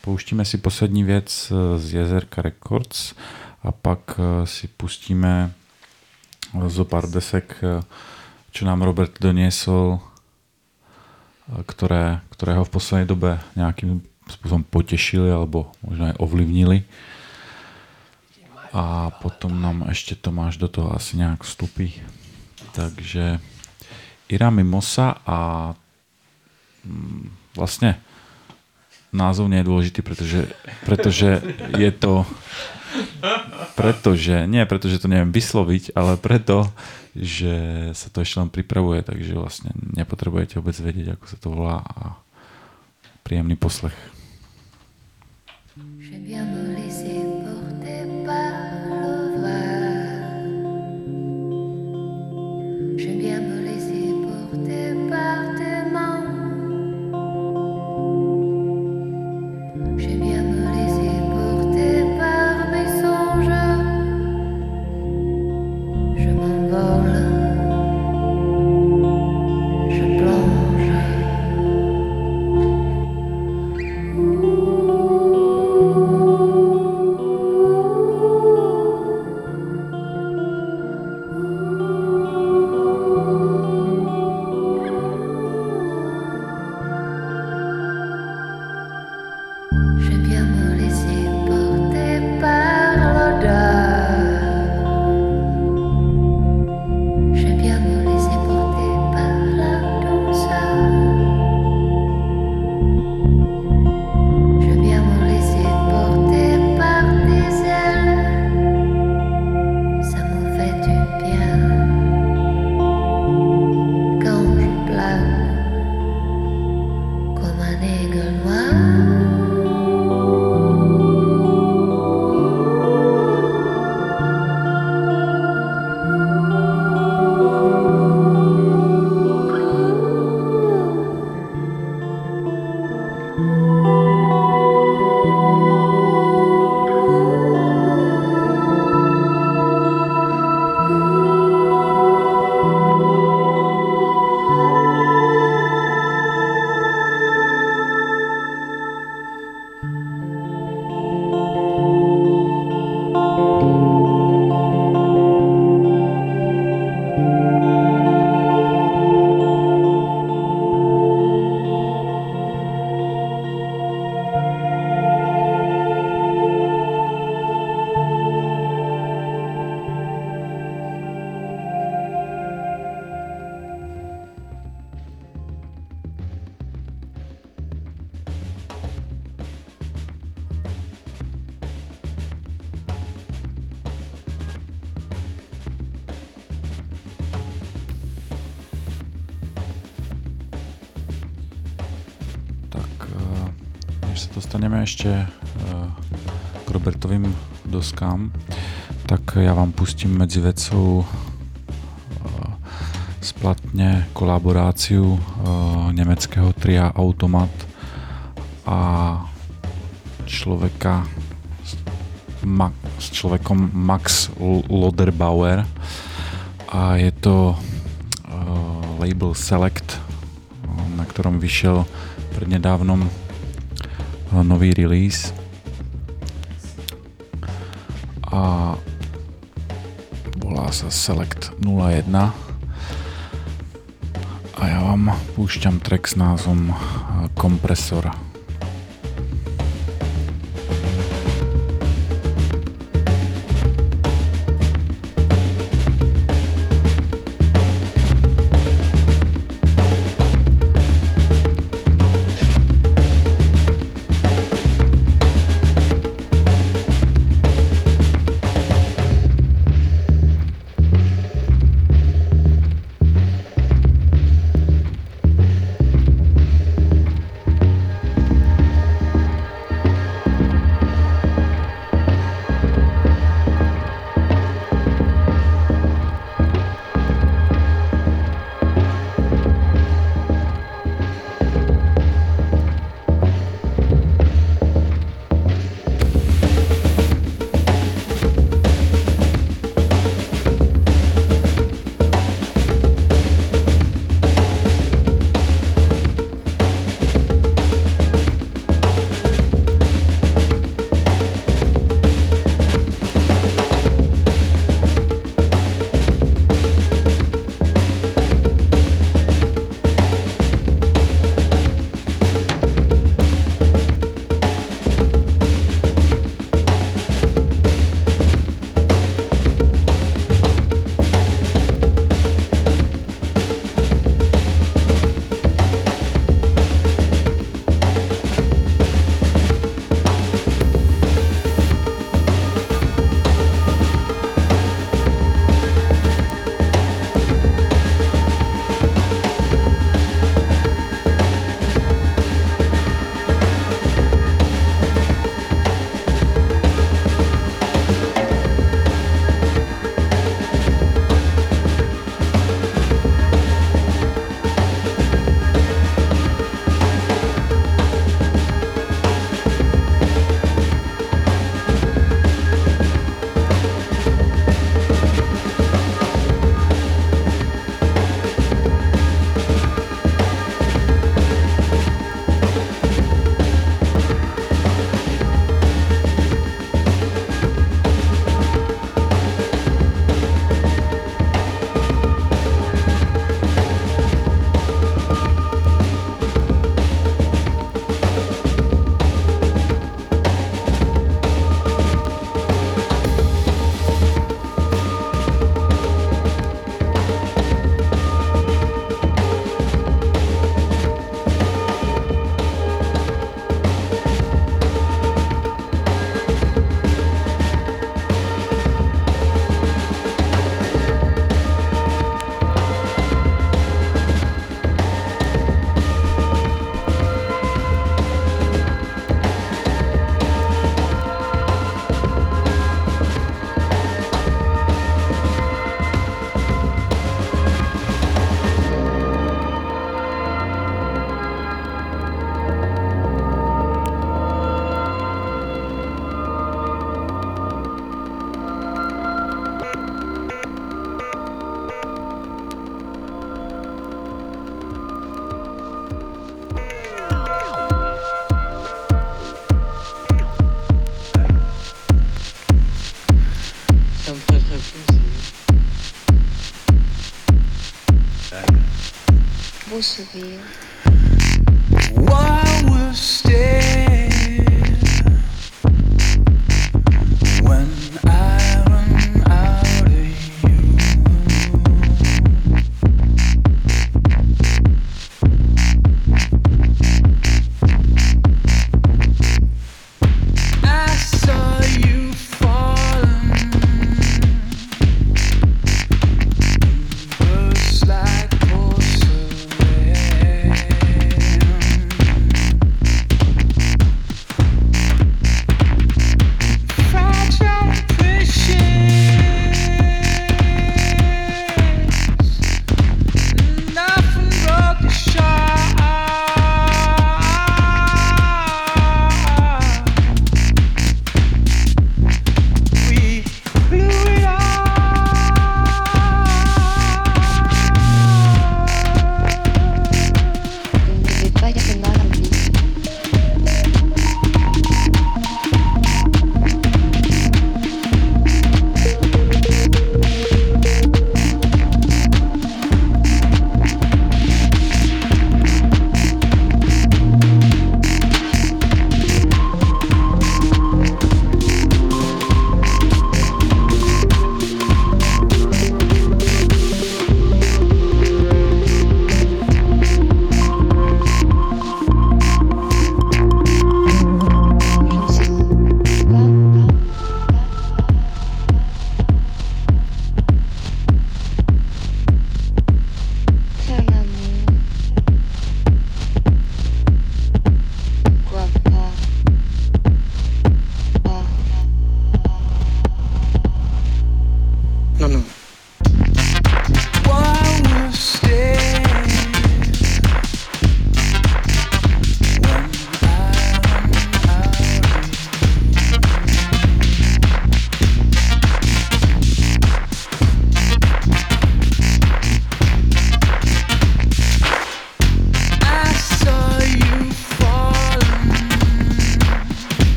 pouštíme si poslední věc eh, z Jezerka Records a pak eh, si pustíme zo pár desek, eh, čo nám Robert doniesol, eh, ktoré, ktoré ho v poslednej dobe nejakým spôsobom potešili alebo možno aj ovlivnili. A potom nám ešte Tomáš do toho asi nejak vstupí. Takže Ira Mimosa a vlastne názov nie je dôležitý, pretože, pretože je to pretože, nie pretože to neviem vysloviť, ale preto, že sa to ešte len pripravuje, takže vlastne nepotrebujete vôbec vedieť, ako sa to volá a príjemný poslech. J'aime z bezplatně kolaboráciu uh, německého tria Automat a člověka ma, s člověkom Max Loderbauer. A je to uh, label Select, na ktorom vyšel prednedávnom uh, nový release Select 01 a ja vám púšťam track s názvom Kompresor. persevere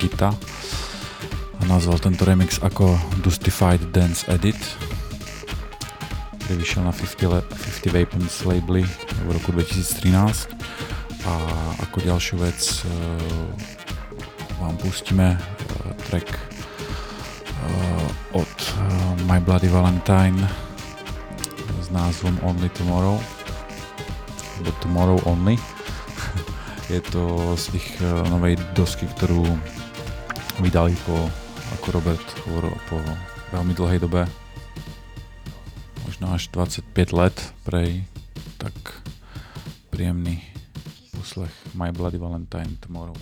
Gita. A nazval tento remix ako Dustified Dance Edit, ktorý vyšiel na 50, le- 50 Weapons labely v roku 2013. A ako ďalšiu vec eh, vám pustíme eh, track eh, od My Bloody Valentine s názvom Only Tomorrow alebo Tomorrow Only [LAUGHS] je to z ich eh, novej dosky, ktorú vydali po, ako Robert hovoril, po veľmi dlhej dobe možno až 25 let prej tak príjemný poslech. My Bloody Valentine Tomorrow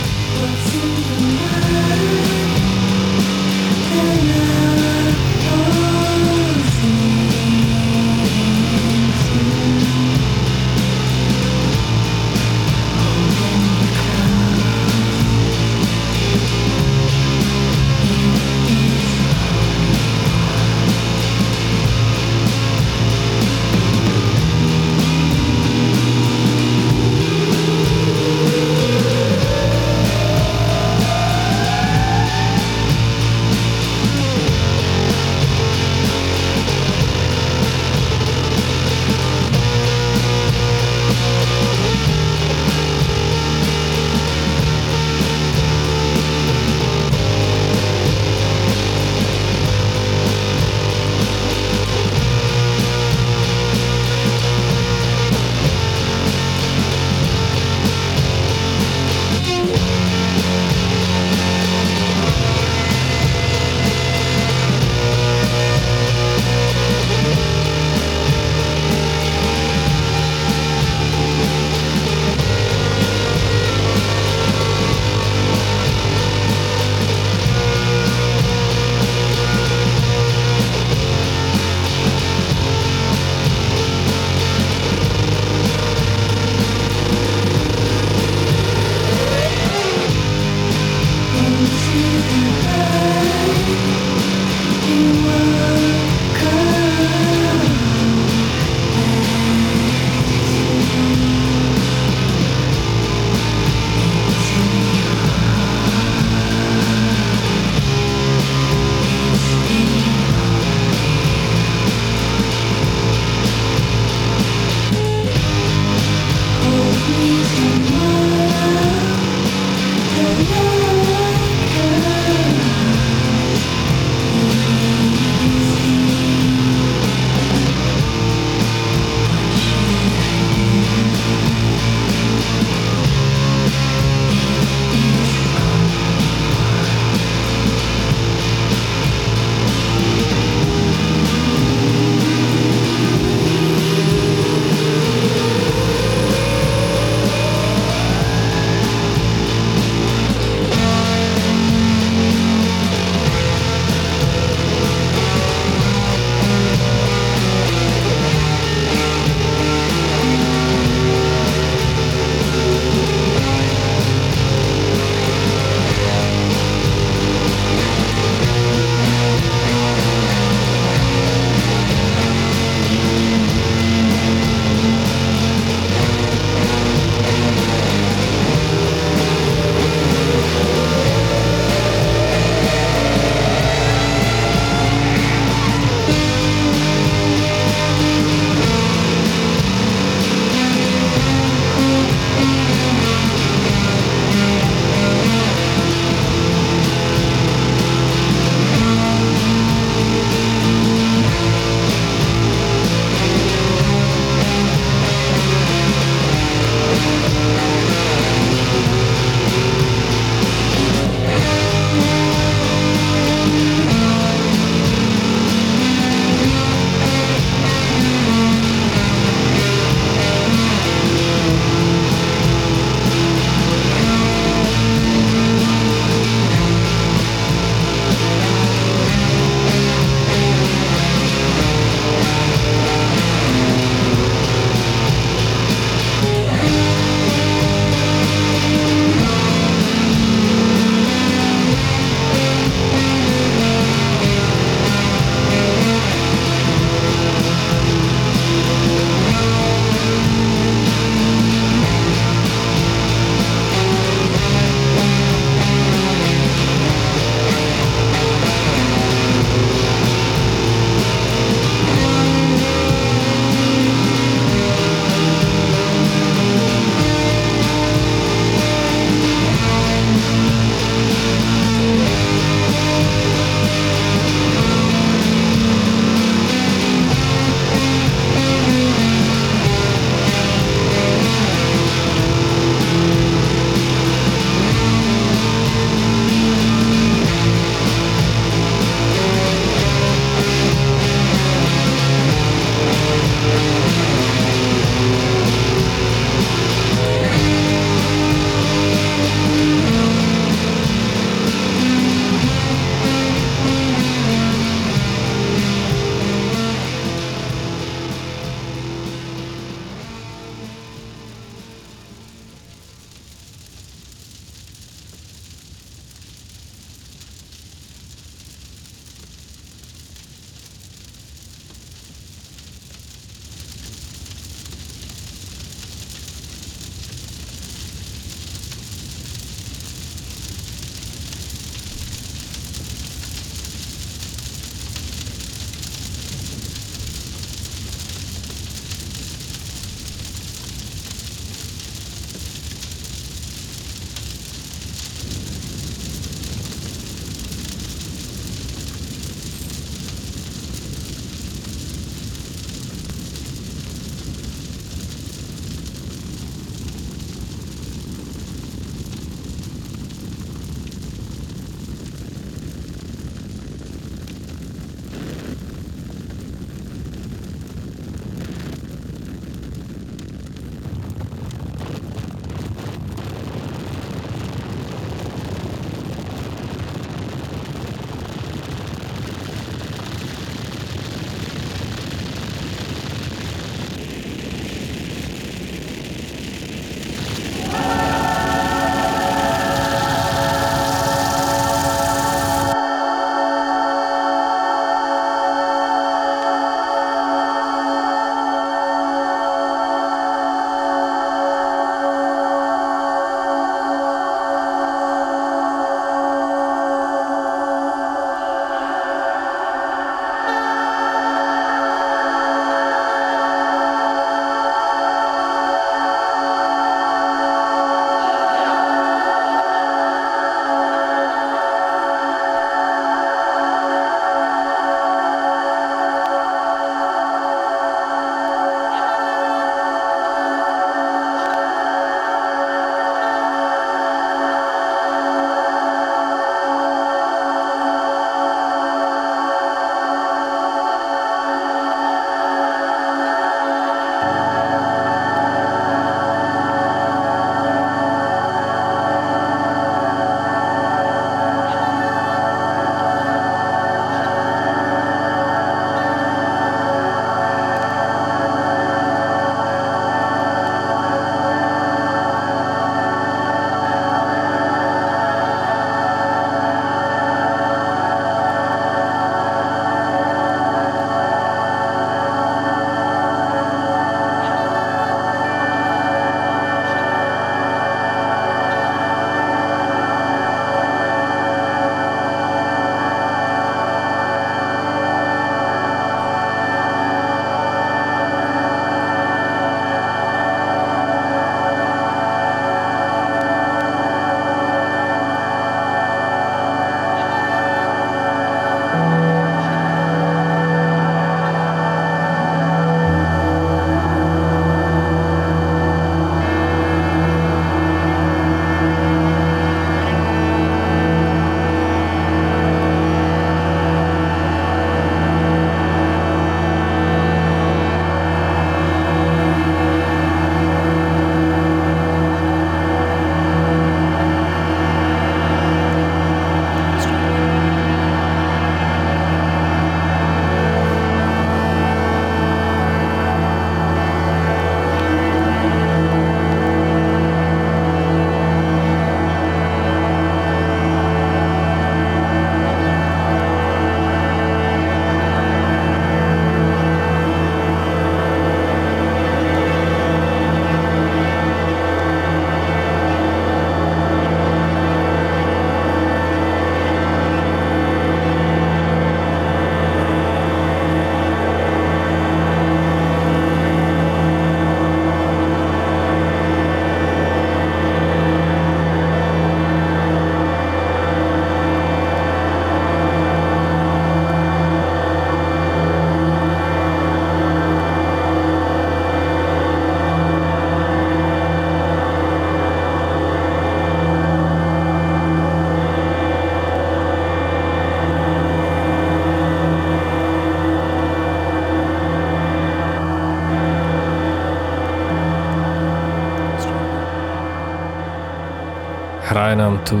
hraje nám tu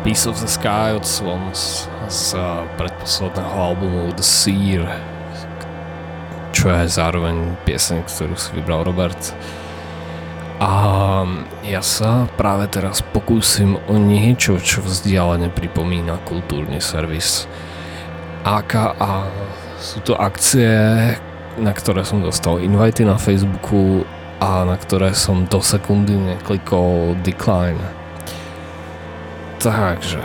Piece of the Sky od Swans z predposledného albumu The Seer, čo je zároveň pieseň, ktorú si vybral Robert. A ja sa práve teraz pokúsim o niečo, čo vzdialene pripomína kultúrny servis. AKA sú to akcie, na ktoré som dostal invity na Facebooku a na ktoré som do sekundy neklikol decline. Takže,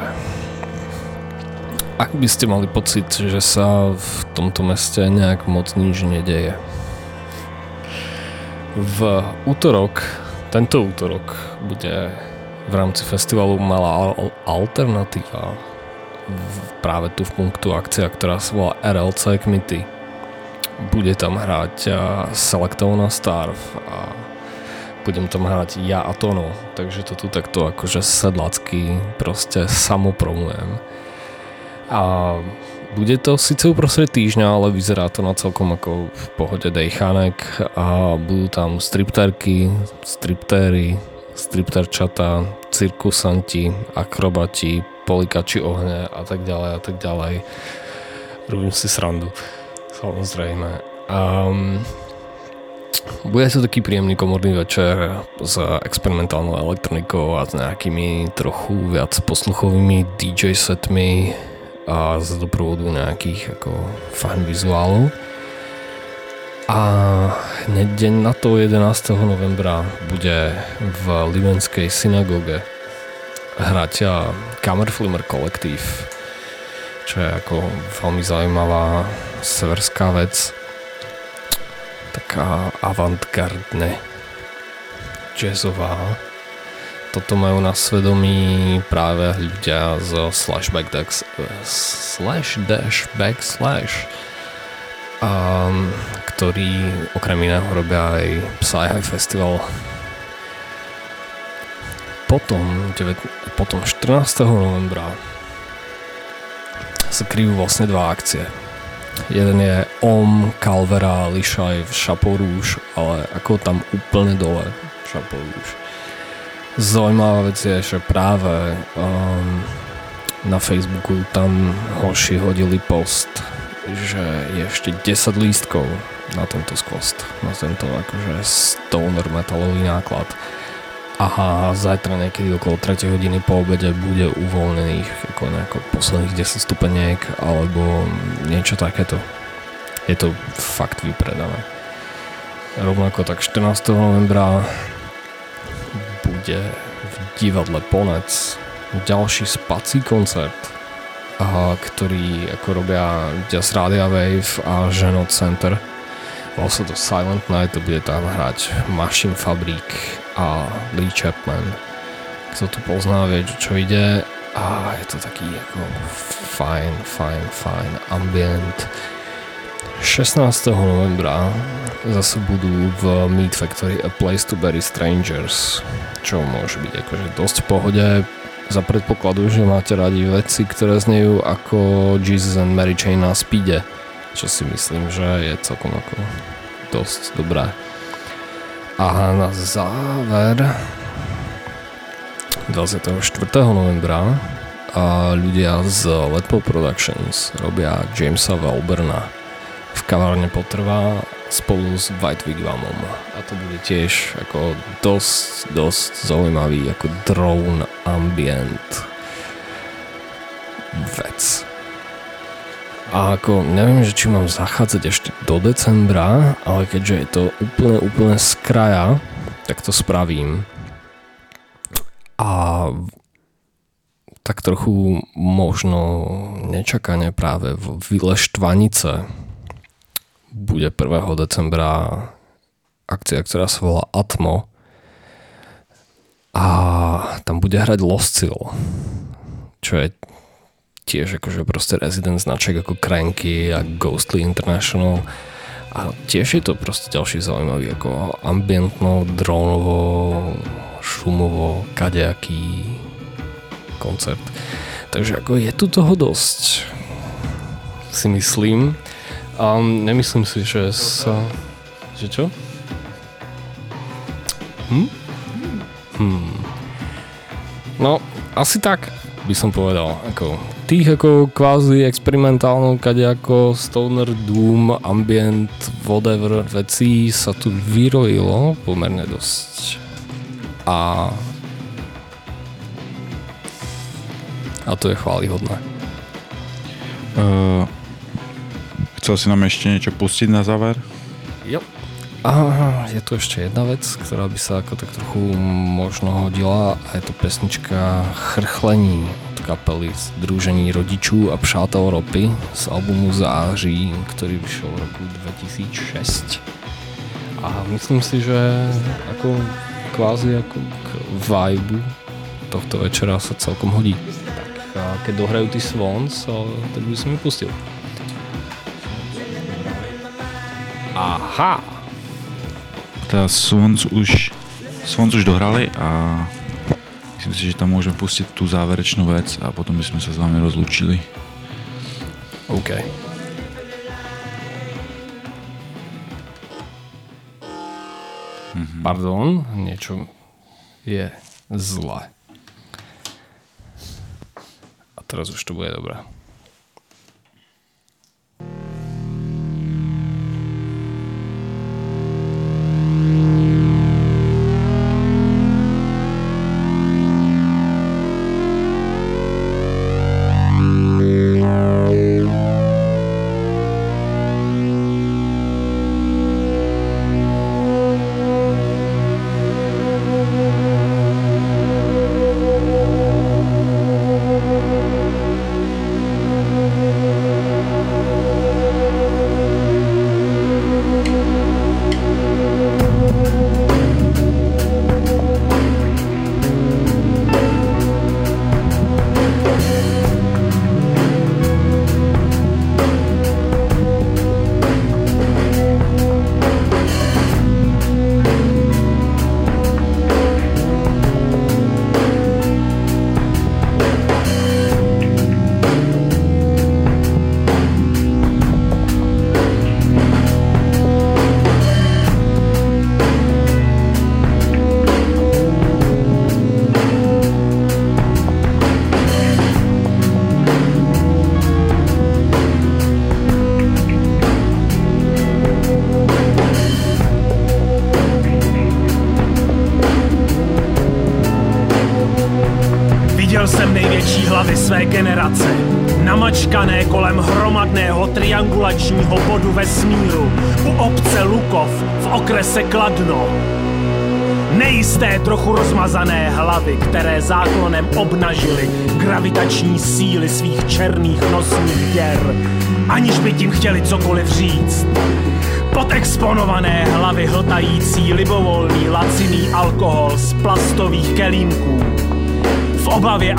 ak by ste mali pocit, že sa v tomto meste nejak moc nič nedeje. V útorok, tento útorok, bude v rámci festivalu Malá alternatíva práve tu v punktu akcia, ktorá sa volá RLC Committee bude tam hrať Selectona Starv a budem tam hrať ja a Tono, takže to tu takto akože sedlacky proste samopromujem. A bude to síce uprostred týždňa, ale vyzerá to na celkom ako v pohode dejchánek a budú tam stripterky, striptéry, stripterčata, cirkusanti, akrobati, polikači ohne a tak ďalej a tak ďalej. Robím si srandu samozrejme. Um, bude to taký príjemný komorný večer s experimentálnou elektronikou a s nejakými trochu viac posluchovými DJ setmi a z doprovodu nejakých ako fajn vizuálov. A hneď deň na to 11. novembra bude v Livenskej synagóge hrať Kammerflimmer kolektív čo je ako veľmi zaujímavá severská vec. Taká avantgardne jazzová. Toto majú na svedomí práve ľudia z Slashback Dash, slash dash backslash um, ktorí okrem iného robia aj Psy Festival potom, 9, potom 14. novembra sa kryjú vlastne dva akcie. Jeden je Om, Calvera, Lišaj Rouge, ale ako tam úplne dole Chapeau Rouge. Zaujímavá vec je, že práve um, na Facebooku tam hoši hodili post, že je ešte 10 lístkov na tento skvost, na tento akože stoner metalový náklad a zajtra niekedy okolo 3 hodiny po obede bude uvoľnených ako nejako posledných 10 stupeniek alebo niečo takéto. Je to fakt vypredané. Rovnako tak 14. novembra bude v divadle Ponec ďalší spací koncert, ktorý ako robia Jazz Radio Wave a Ženo Center. Volá sa to Silent Night, to bude tam hrať Machine Fabrik a Lee Chapman. Kto to pozná, vie, čo ide a je to taký ako fajn, fajn, fajn ambient. 16. novembra zase budú v Meat Factory A Place to Bury Strangers, čo môže byť akože dosť v pohode za predpokladu, že máte radi veci, ktoré znejú ako Jesus and Mary Chain na speede, čo si myslím, že je celkom ako dosť dobré. A na záver 24. novembra a ľudia z Letpo Productions robia Jamesa Welberna v kavárne potrvá spolu s White Wigwamom a to bude tiež ako dosť, dosť zaujímavý ako drone ambient vec. A ako neviem, že či mám zachádzať ešte do decembra, ale keďže je to úplne, úplne z kraja, tak to spravím. A tak trochu možno nečakane práve v Vile Štvanice bude 1. decembra akcia, ktorá sa volá Atmo a tam bude hrať Loscil, čo je tiež akože proste rezident značek ako Cranky a Ghostly International a tiež je to proste ďalší zaujímavý ako ambientno, drónovo, šumovo, kadejaký koncert. Takže ako je tu toho dosť si myslím. A nemyslím si, že sa... Že čo? Hm? Hm. No, asi tak by som povedal. Ako, tých ako kvázi experimentálno, kade ako Stoner, Doom, Ambient, whatever vecí sa tu vyrojilo pomerne dosť. A a to je chválihodné. Uh, chcel si nám ešte niečo pustiť na záver? A je tu ešte jedna vec, ktorá by sa ako tak trochu možno hodila a je to pesnička Chrchlení od kapely Združení rodičů a přátel ropy z albumu Září, ktorý vyšiel v roku 2006. A myslím si, že ako kvázi ako k vibe tohto večera sa celkom hodí. Tak a keď dohrajú ty Swans, tak by som mi pustil. Aha! Teda Swans už, Swans už dohrali a myslím si, že tam môžeme pustiť tú záverečnú vec a potom by sme sa s vami rozlúčili. OK. Mhm. Pardon, niečo je zle. A teraz už to bude dobré.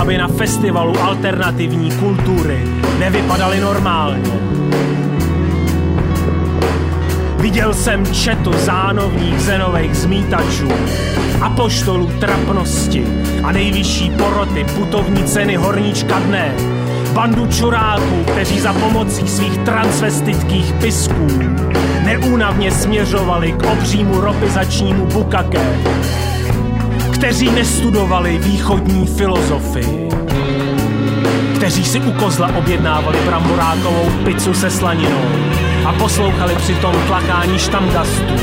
Aby na festivalu alternativní kultury nevypadaly normálně. Viděl jsem četu zánovních zenových zmítačů, apoštolů trapnosti a nejvyšší poroty putovní ceny horníčka dne, bandu čuráků, kteří za pomocí svých transvestických pisků neúnavně směřovali k obřímu ropizačnímu bukaké, kteří nestudovali východní filozofii, kteří si u kozla objednávali bramborákovou pizzu se slaninou a poslouchali přitom tlakání štamgastů,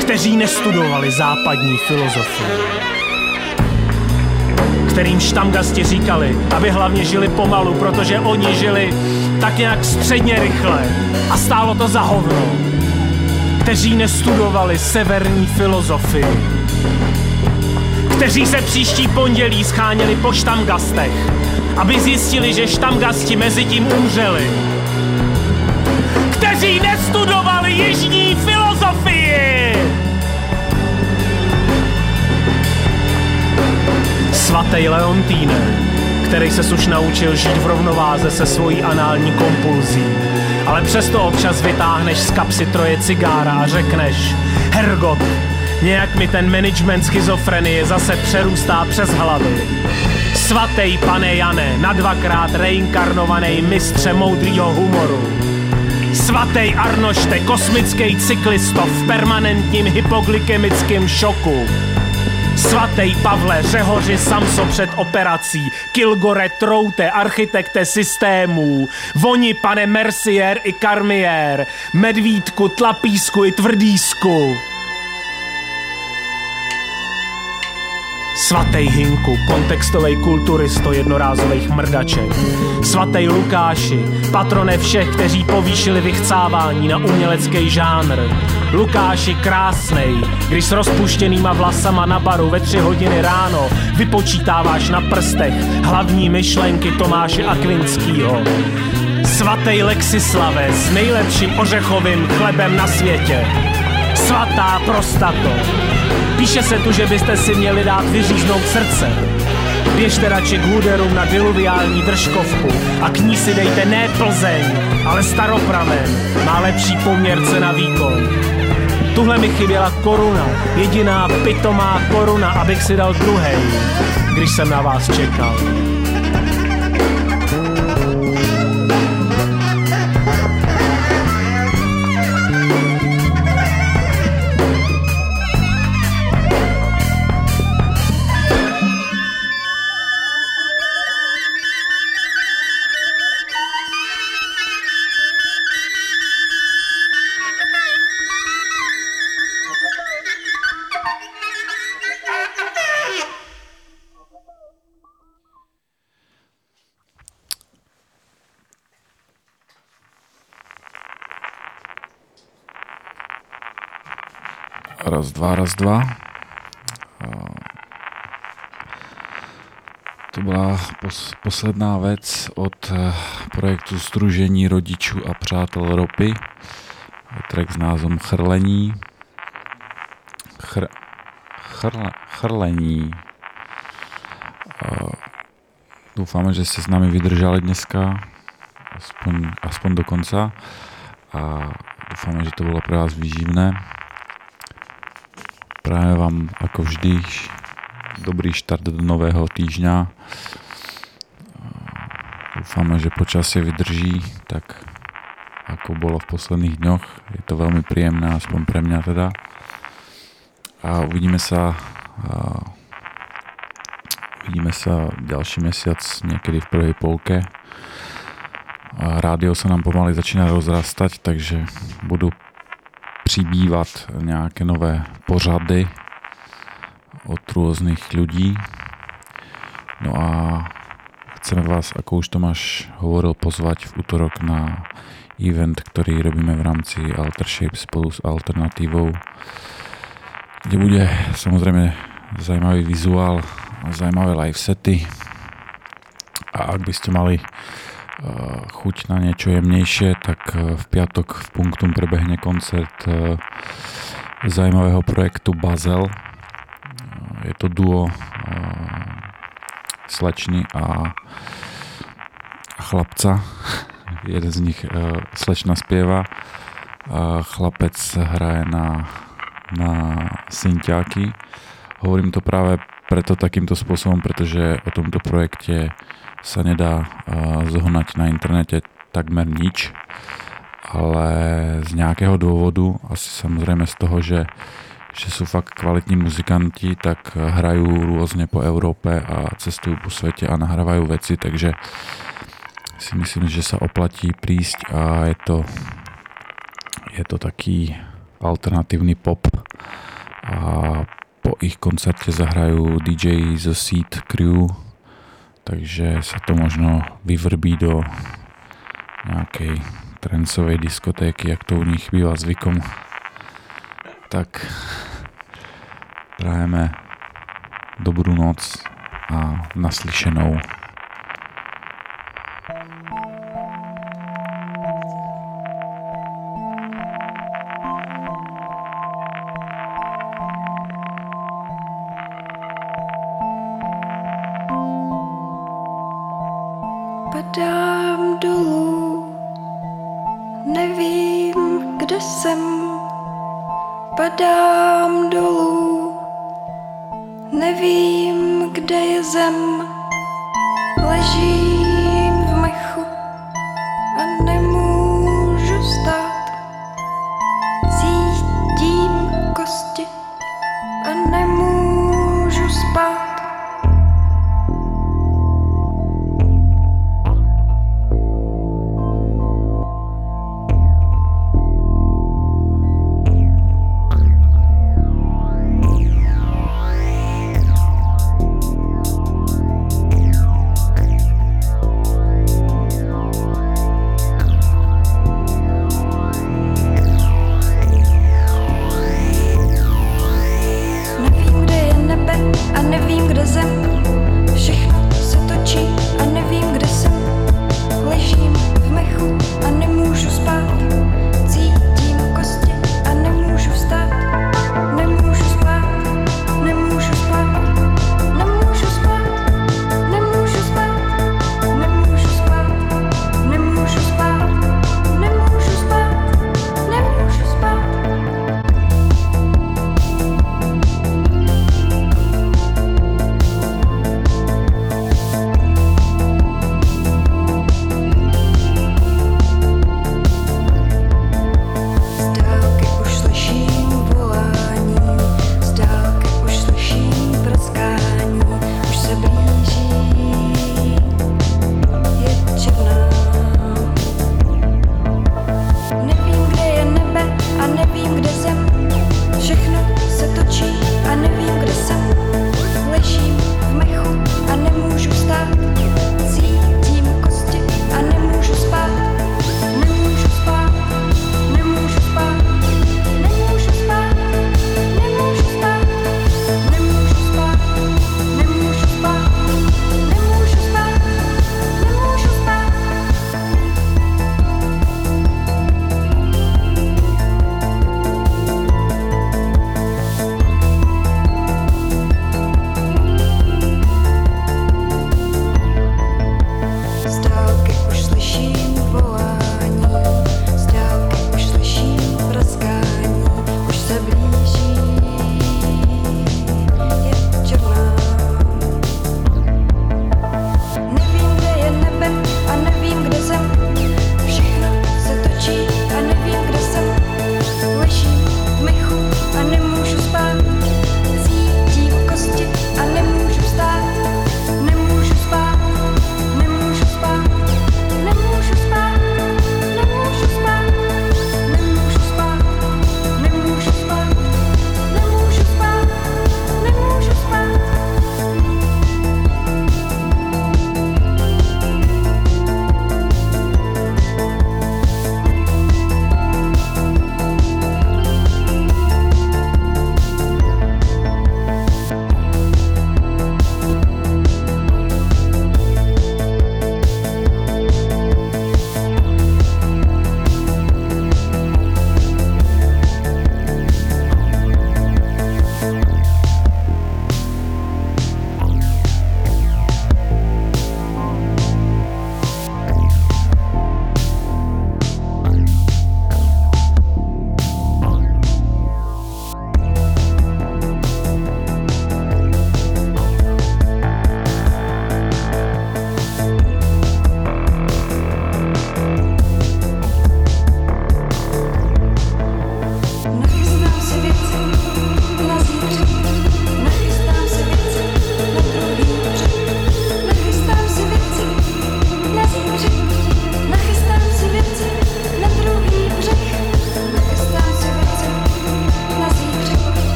kteří nestudovali západní filozofii, kterým štamgasti říkali, aby hlavně žili pomalu, protože oni žili tak nějak středně rychle a stálo to za hovno kteří nestudovali severní filozofii, kteří se příští pondělí scháněli po štamgastech, aby zjistili, že štamgasti mezi tím umřeli, kteří nestudovali jižní filozofii. Svatý Leontýne, který se už naučil žít v rovnováze se svojí anální kompulzí, ale přesto občas vytáhneš z kapsy troje cigára a řekneš Hergot, nějak mi ten management schizofrenie zase přerůstá přes hlavy. Svatý pane Jane, na dvakrát reinkarnovaný mistře moudrýho humoru. Svatý Arnošte, kosmický cyklisto v permanentním hypoglykemickém šoku. Svatej Pavle, Řehoři Samso před operací, Kilgore Troute, architekte systémů, Voni pane Mercier i Karmier, Medvídku, Tlapísku i Tvrdísku. Svatej Hinku, kontextovej kulturisto jednorázových mrdaček. Svatej Lukáši, patrone všech, kteří povýšili vychcávání na umělecký žánr. Lukáši krásnej, když s rozpuštěnýma vlasama na baru ve tři hodiny ráno vypočítáváš na prstech hlavní myšlenky Tomáše Akvinskýho. Svatej Lexislave s nejlepším ořechovým chlebem na světě. Svatá prostato. Píše se tu, že byste si měli dát vyříznout srdce. Běžte radši k Huderům na diluviální držkovku a k ní si dejte ne Plzeň, ale staropramen. Má lepší poměrce na výkon. Tuhle mi chyběla koruna, jediná pitomá koruna, abych si dal druhej, když jsem na vás čekal. Raz, dva, raz, dva. A To byla pos, posledná věc od eh, projektu Združení rodičů a přátel ropy. Track s názvem Chrlení. Chr, chrle, chrlení. Doufáme, že jste s námi vydrželi dneska, aspoň, aspoň do konca. A doufáme, že to bylo pro vás výživné. Prajeme vám ako vždy dobrý štart do nového týždňa. Dúfame, že počasie vydrží tak ako bolo v posledných dňoch. Je to veľmi príjemné, aspoň pre mňa teda. A uvidíme sa uvidíme sa ďalší mesiac niekedy v prvej polke. Rádio sa nám pomaly začína rozrastať, takže budú přibývat nějaké nové pořady od různých lidí. No a chceme vás, ako už Tomáš hovoril, pozvať v útorok na event, ktorý robíme v rámci Altershape spolu s Alternatívou, kde bude samozrejme zajímavý vizuál a zajímavé live sety. A ak by ste mali chuť na niečo jemnejšie, tak v piatok v Punktum prebehne koncert zajímavého projektu Bazel. Je to duo slečny a chlapca. [LAUGHS] Jeden z nich slečna a chlapec hraje na, na synťáky. Hovorím to práve preto takýmto spôsobom, pretože o tomto projekte sa nedá zohnať na internete takmer nič, ale z nejakého dôvodu, asi samozrejme z toho, že, že sú fakt kvalitní muzikanti, tak hrajú rôzne po Európe a cestujú po svete a nahrávajú veci, takže si myslím, že sa oplatí prísť a je to, je to taký alternatívny pop. A po ich koncerte zahrajú DJ The Seed Crew, takže sa to možno vyvrbí do nejakej trencovej diskotéky, jak to u nich býva zvykom. Tak prajeme dobrú noc a naslyšenou.